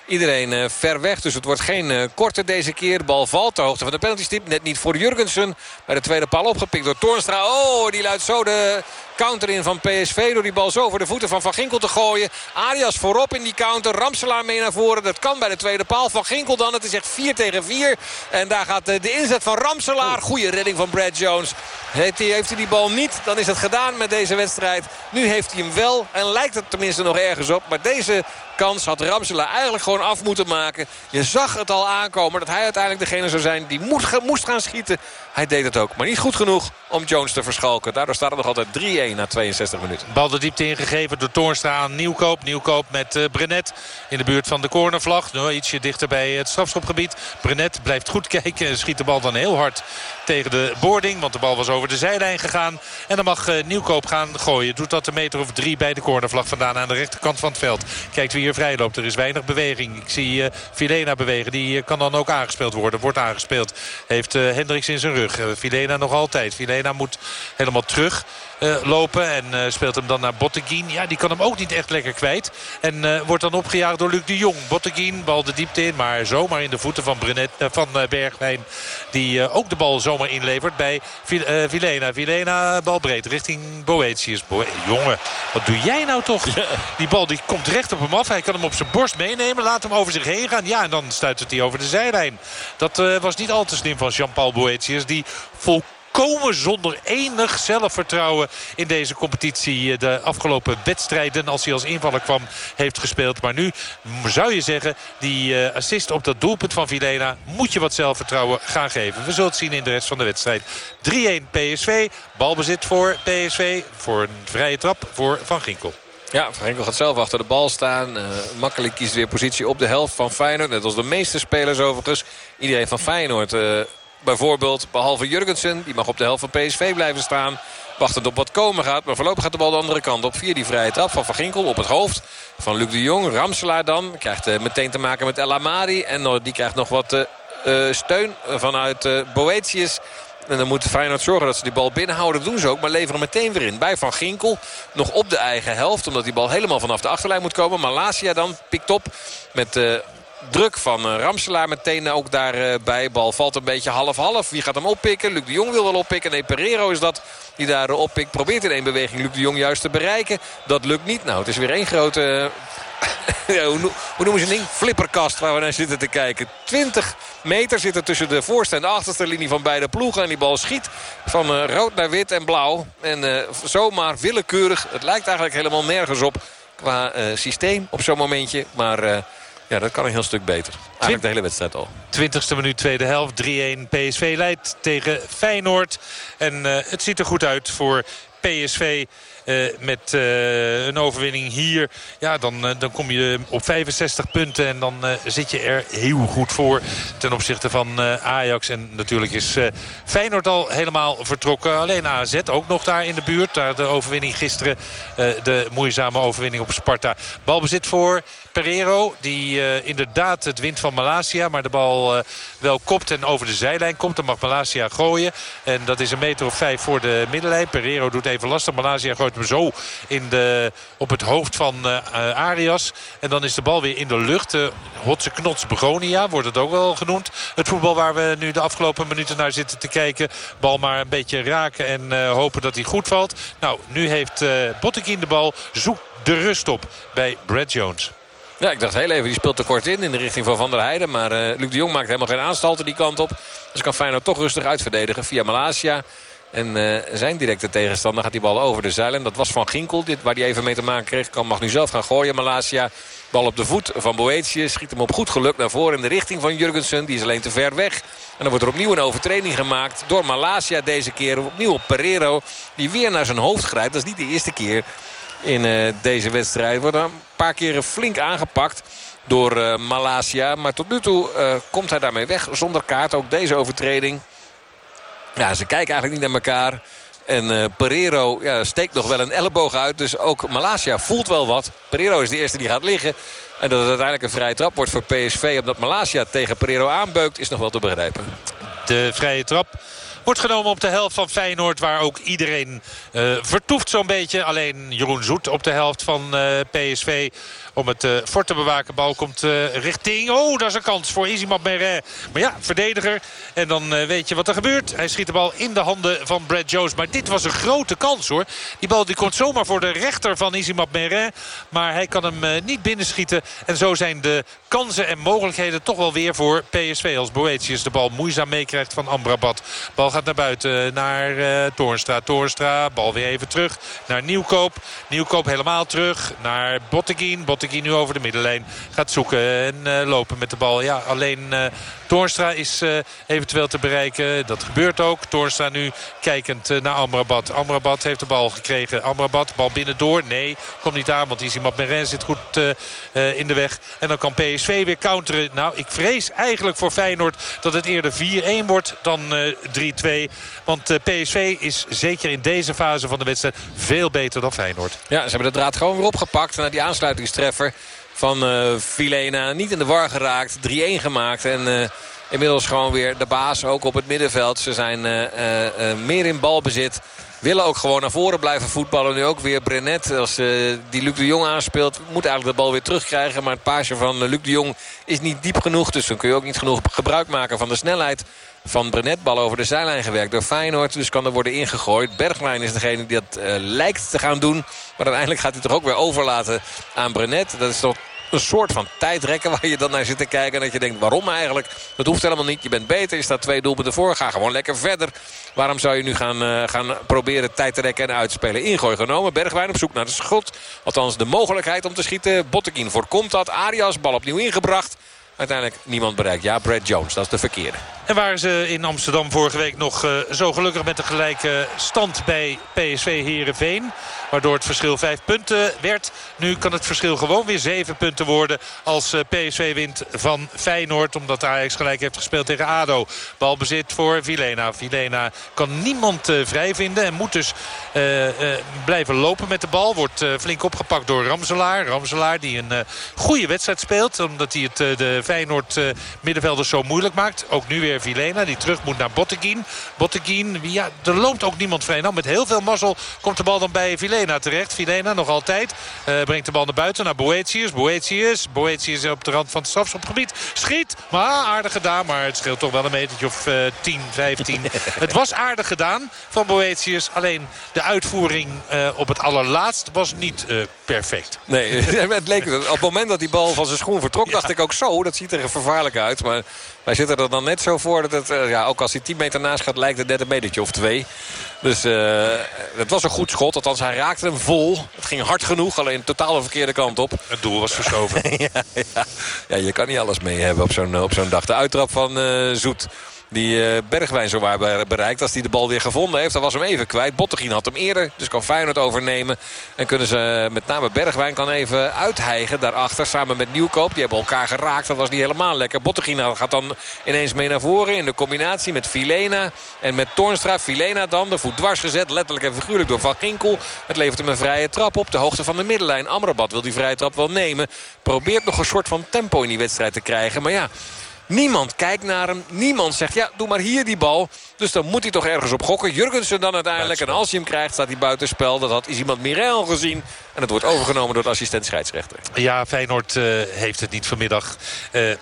Iedereen uh, ver weg, dus het wordt geen korte deze keer. De bal valt ter hoogte van de penaltystip. Net niet voor Jurgensen. Bij de tweede paal opgepikt door Toornstra. Oh, die luidt zo de counter in van PSV. Door die bal zo voor de voeten van Van Ginkel te gooien. Arias voorop in die counter. Ramselaar mee naar voren. Dat kan bij de tweede paal. Van Ginkel dan. Het is echt 4 tegen 4. En daar gaat de inzet van Ramselaar. Goede redding van Brad Jones. Heeft hij, heeft hij die bal niet, dan is het gedaan met deze wedstrijd. Nu heeft hij hem wel en lijkt het tenminste nog ergens op. Maar deze kans had Ramselaar eigenlijk gewoon af moeten maken. Je zag het al aankomen dat hij uiteindelijk degene zou zijn die moest, moest gaan schieten. Hij deed het ook, maar niet goed genoeg om Jones te verschalken. Daardoor staat het nog altijd 3-1 na 62 minuten. Bal de diepte ingegeven door Toornstra aan Nieuwkoop. Nieuwkoop met uh, Brenet in de buurt van de cornervlag. Nou, ietsje dichter bij het strafschopgebied. Brenet blijft goed kijken en schiet de bal dan heel hard tegen de boarding. Want de bal was over de zijlijn gegaan. En dan mag uh, Nieuwkoop gaan gooien. Doet dat een meter of drie bij de cornervlag vandaan aan de rechterkant van het veld. Kijkt wie hier vrij loopt. Er is weinig beweging. Ik zie uh, Filena bewegen. Die kan dan ook aangespeeld worden. Wordt aangespeeld. Heeft Hendricks in zijn rug. Filena nog altijd. Filena moet helemaal terug. Uh, lopen. En uh, speelt hem dan naar Botteguin. Ja, die kan hem ook niet echt lekker kwijt. En uh, wordt dan opgejaagd door Luc de Jong. Botteguin, bal de diepte in. Maar zomaar in de voeten van, Brenet, van Bergwijn. Die ook de bal zomaar inlevert bij Vilena. Vilena, bal breed richting Boetius. Bo Jongen, wat doe jij nou toch? Ja. Die bal die komt recht op hem af. Hij kan hem op zijn borst meenemen. Laat hem over zich heen gaan. Ja, en dan stuit het hij over de zijlijn. Dat was niet al te slim van Jean-Paul Boetius. Die vol komen zonder enig zelfvertrouwen in deze competitie. Eh, de afgelopen wedstrijden als hij als invaller kwam heeft gespeeld. Maar nu zou je zeggen die eh, assist op dat doelpunt van Vilena moet je wat zelfvertrouwen gaan geven. We zullen het zien in de rest van de wedstrijd. 3-1 PSV. Balbezit voor PSV. Voor een vrije trap voor Van Ginkel. Ja, Van Ginkel gaat zelf achter de bal staan. Uh, makkelijk kiest weer positie op de helft van Feyenoord. Net als de meeste spelers overigens. Iedereen van Feyenoord Bijvoorbeeld, behalve Jurgensen, die mag op de helft van PSV blijven staan. Wachtend op wat komen gaat. Maar voorlopig gaat de bal de andere kant op. Via die vrije trap van Van Ginkel op het hoofd van Luc de Jong. Ramselaar dan. Krijgt uh, meteen te maken met El Amadi. En uh, die krijgt nog wat uh, steun vanuit Boetius. En dan moet Feyenoord zorgen dat ze die bal binnenhouden. Dat doen ze ook, maar leveren meteen weer in. Bij Van Ginkel, nog op de eigen helft. Omdat die bal helemaal vanaf de achterlijn moet komen. Malasia dan pikt op met druk van eh, Ramselaar meteen ook daarbij. Bal valt een beetje half-half. Wie gaat hem oppikken? Luc de Jong wil wel oppikken. Nee, Pereiro is dat die daar oppikt. Probeert in één beweging Luc de Jong juist te bereiken. Dat lukt niet. Nou, het is weer één grote... ja, hoe, noemen ze een? Flipperkast waar we naar zitten te kijken. 20 meter zit er tussen de voorste en de achterste linie van beide ploegen. En die bal schiet van rood naar wit en blauw. En uh, zomaar willekeurig. Het lijkt eigenlijk helemaal nergens op qua systeem op zo'n momentje. Maar ja, dat kan een heel stuk beter. Eigenlijk de hele wedstrijd al. 20e minuut, tweede helft. 3-1 PSV leidt tegen Feyenoord. En uh, het ziet er goed uit voor PSV. Uh, met uh, een overwinning hier. Ja, dan, uh, dan kom je op 65 punten. En dan zit je er heel goed voor. Ten opzichte van Ajax. En natuurlijk is Feyenoord al helemaal vertrokken. Alleen AZ ook nog daar in de buurt. Daar de overwinning gisteren. de moeizame overwinning op Sparta. Balbezit voor Pereiro. Die inderdaad het wint van Malasia. Maar de bal wel kopt en over de zijlijn komt. Dan mag Malasia gooien. En dat is een meter of vijf voor de middenlijn. Pereiro doet even lastig. Malaysia gooit hem zo in de, op het hoofd van uh, Arias. En dan is de bal weer in de lucht. Uh, Hotse knots Begonia wordt het ook wel genoemd. Het voetbal waar we nu de afgelopen minuten naar zitten te kijken. Bal maar een beetje raken en uh, hopen dat hij goed valt. Nou, nu heeft uh, Bottekin de bal. Zoekt de rust op bij Brad Jones. Ja, ik dacht heel even, die speelt te kort in in de richting van Van der Heijden. Maar uh, Luc de Jong maakt helemaal geen aanstalten die kant op. Dus kan Feyenoord toch rustig uitverdedigen via Malasia. En uh, zijn directe tegenstander gaat die bal over de zeilen. Dat was Van Ginkel, dit, waar hij even mee te maken kreeg. Kan mag nu zelf gaan gooien, Malasia. Bal op de voet van Boetius. Schiet hem op goed geluk naar voren in de richting van Jurgensen. Die is alleen te ver weg. En dan wordt er opnieuw een overtreding gemaakt door Malasia deze keer. Opnieuw op Pereiro. Die weer naar zijn hoofd grijpt. Dat is niet de eerste keer in uh, deze wedstrijd. Wordt een paar keren flink aangepakt door uh, Malasia. Maar tot nu toe komt hij daarmee weg zonder kaart. Ook deze overtreding. Ja, ze kijken eigenlijk niet naar elkaar. En uh, Pereiro ja, steekt nog wel een elleboog uit. Dus ook Malasia voelt wel wat. Pereiro is de eerste die gaat liggen. En dat het uiteindelijk een vrije trap wordt voor PSV. Omdat Malasia tegen Pereiro aanbeukt is nog wel te begrijpen. De vrije trap wordt genomen op de helft van Feyenoord. Waar ook iedereen uh, vertoeft zo'n beetje. Alleen Jeroen Zoet op de helft van uh, PSV. Om het uh, fort te bewaken. Bal komt richting... Oh, dat is een kans voor Izimat Meret. Maar ja, verdediger. En dan weet je wat er gebeurt. Hij schiet de bal in de handen van Brad Jones. Maar dit was een grote kans hoor. Die bal die komt zomaar voor de rechter van Izimat Meret. Maar hij kan hem niet binnenschieten. En zo zijn de kansen en mogelijkheden toch wel weer voor PSV. Als Boetius de bal moeizaam meekrijgt van Amrabat. Bal gaat naar buiten, naar uh, Toornstra. Toornstra, bal weer even terug naar Nieuwkoop. Nieuwkoop helemaal terug naar Botteguin. Botteguin nu over de middenlijn gaat zoeken en uh, lopen met de bal. Ja, alleen uh, Toornstra is eventueel te bereiken. Dat gebeurt ook. Toornstra nu kijkend naar Amrabat. Amrabat heeft de bal gekregen. Amrabat, bal binnendoor. Nee, komt niet aan, want Isimab Meren zit goed in de weg. En dan kan PSV weer counteren. Nou, ik vrees eigenlijk voor Feyenoord dat het eerder 4-1 wordt dan 3-2. Want PSV is zeker in deze fase van de wedstrijd veel beter dan Feyenoord. Ja, ze hebben de draad gewoon weer opgepakt. Na die aansluitingstreffer van uh, Filena. Niet in de war geraakt. 3-1 gemaakt. En uh, inmiddels gewoon weer de baas ook op het middenveld. Ze zijn meer in balbezit. Willen ook gewoon naar voren blijven voetballen. Nu ook weer Brenet. Als uh, die Luc de Jong aanspeelt. Moet eigenlijk de bal weer terugkrijgen. Maar het paasje van Luc de Jong is niet diep genoeg. Dus dan kun je ook niet genoeg gebruik maken van de snelheid van Brenet. Bal over de zijlijn gewerkt door Feyenoord. Dus kan er worden ingegooid. Bergwijn is degene die dat uh, lijkt te gaan doen. Maar uiteindelijk gaat hij toch ook weer overlaten aan Brenet. Dat is toch een soort van tijdrekken waar je dan naar zit te kijken. En dat je denkt, waarom eigenlijk? Dat hoeft helemaal niet. Je bent beter, je staat twee doelpunten voor. Ga gewoon lekker verder. Waarom zou je nu gaan, uh, gaan proberen tijd te rekken en uitspelen? Ingooi genomen. Bergwijn op zoek naar de schot. Althans de mogelijkheid om te schieten. Bottekin voorkomt dat. Arias, bal opnieuw ingebracht. Uiteindelijk niemand bereikt. Ja, Brad Jones, dat is de verkeerde. En waren ze in Amsterdam vorige week nog uh, zo gelukkig met de gelijke stand bij PSV Herenveen. Waardoor het verschil vijf punten werd. Nu kan het verschil gewoon weer zeven punten worden als uh, PSV wint van Feyenoord. Omdat Ajax gelijk heeft gespeeld tegen ADO. Balbezit voor Vilena. Vilena kan niemand uh, vrij vinden en moet dus blijven lopen met de bal. Wordt flink opgepakt door Ramselaar. Ramselaar die een goede wedstrijd speelt. Omdat hij het de Feyenoord middenvelders zo moeilijk maakt. Ook nu weer Vilena die terug moet naar Botteguin. Botteguin, ja, er loopt ook niemand vrij. Nou, met heel veel mazzel komt de bal dan bij Vilena terecht. Vilena nog altijd uh, brengt de bal naar buiten naar Boetius. Boetius, Boetius op de rand van het strafschopgebied. Schiet, maar aardig gedaan. Maar het scheelt toch wel een metertje of uh, 10, 15. het was aardig gedaan van Boetius. Alleen de uitvoering uh, op het allerlaatst was niet uh, perfect. Nee, het leek, op het moment dat die bal van zijn schoen vertrok... Ja. dacht ik ook zo, dat ziet er vervaarlijk uit. Maar wij zitten er dan net zo voor dat het, uh, ja, ook als hij 10 meter naast gaat, lijkt het net een metertje of twee. Dus uh, het was een goed schot. Althans, hij raakte hem vol. Het ging hard genoeg, alleen totaal de verkeerde kant op. Het doel was verschoven. ja, ja. ja, je kan niet alles mee hebben op zo'n op zo'n dag. De uittrap van uh, Zoet. Die uh, Bergwijn zowaar bereikt. Als hij de bal weer gevonden heeft, dan was hem even kwijt. Bottegien had hem eerder, dus kan Feyenoord overnemen. En kunnen ze met name Bergwijn kan even uithijgen daarachter. Samen met Nieuwkoop. Die hebben elkaar geraakt. Dat was niet helemaal lekker. Bottegien gaat dan ineens mee naar voren. In de combinatie met Filena en met Toornstra. Filena dan, de voet dwars gezet. Letterlijk en figuurlijk door Van Ginkel. Het levert hem een vrije trap op. De hoogte van de middenlijn. Amrabat wil die vrije trap wel nemen. Probeert nog een soort van tempo in die wedstrijd te krijgen. Maar ja... Niemand kijkt naar hem. Niemand zegt, ja, doe maar hier die bal. Dus dan moet hij toch ergens op gokken. Jurgensen dan uiteindelijk. En als hij hem krijgt, staat hij buitenspel. Dat had is iemand Mirel gezien. En het wordt overgenomen door de assistent scheidsrechter. Ja, Feyenoord uh, heeft het niet vanmiddag. Uh,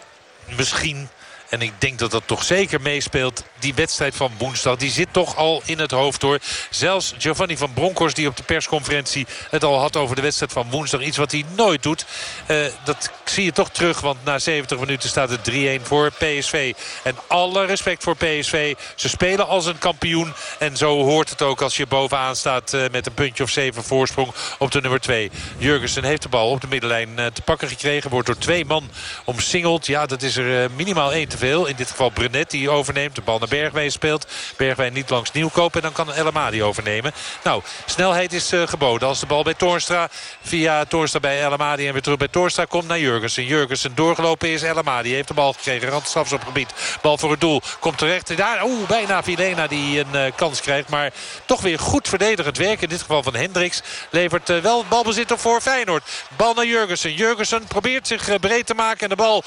misschien en ik denk dat dat toch zeker meespeelt. Die wedstrijd van woensdag. Die zit toch al in het hoofd hoor. Zelfs Giovanni van Bronckhorst die op de persconferentie het al had over de wedstrijd van woensdag. Iets wat hij nooit doet. Uh, dat zie je toch terug. Want na 70 minuten staat het 3-1 voor PSV. En alle respect voor PSV. Ze spelen als een kampioen. En zo hoort het ook als je bovenaan staat uh, met een puntje of zeven voorsprong op de nummer 2. Jurgensen heeft de bal op de middenlijn uh, te pakken gekregen. Wordt door twee man omsingeld. Ja, dat is er minimaal één veel. In dit geval Brenet die overneemt. De bal naar Bergwijn speelt. Bergwijn niet langs Nieuwkoop. En dan kan El Amadi overnemen. Nou, snelheid is uh, geboden. Als de bal bij Toornstra via Toornstra bij El Amadi en weer terug bij Toornstra komt naar Jurgensen. Jurgensen doorgelopen is El Amadi. Heeft de bal gekregen. Randstrafs op gebied. Bal voor het doel. Komt terecht. Daar, oeh, bijna Vilena die een uh, kans krijgt. Maar toch weer goed verdedigend werk. In dit geval van Hendricks. Levert uh, wel balbezit op voor Feyenoord. Bal naar Jurgensen. Jurgensen probeert zich breed te maken. En de bal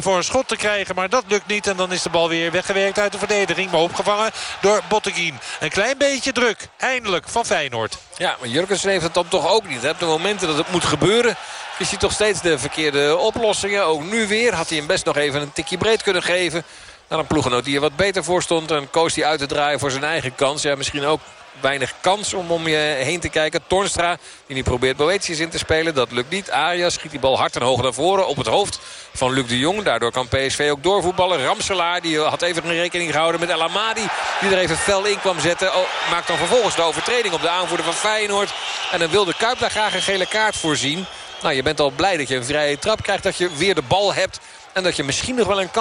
voor een schot te krijgen. Maar dat lukt niet. En dan is de bal weer weggewerkt uit de verdediging. Maar opgevangen door Botteguin. Een klein beetje druk. Eindelijk van Feyenoord. Ja, maar Jurgensen heeft het dan toch ook niet. Op de momenten dat het moet gebeuren is hij toch steeds de verkeerde oplossingen. Ook nu weer had hij hem best nog even een tikje breed kunnen geven. Naar een ploegenoot die er wat beter voor stond. En koos hij uit te draaien voor zijn eigen kans. Ja, misschien ook weinig kans om om je heen te kijken. Tornstra, die nu probeert Boetius in te spelen. Dat lukt niet. Arias schiet die bal hard en hoog naar voren op het hoofd van Luc de Jong. Daardoor kan PSV ook doorvoetballen. Ramselaar die had even een rekening gehouden met El Amadi. Die er even fel in kwam zetten. Oh, maakt dan vervolgens de overtreding op de aanvoerder van Feyenoord. En dan wil de Kuip daar graag een gele kaart voorzien. Nou, je bent al blij dat je een vrije trap krijgt. Dat je weer de bal hebt. En dat je misschien nog wel een kans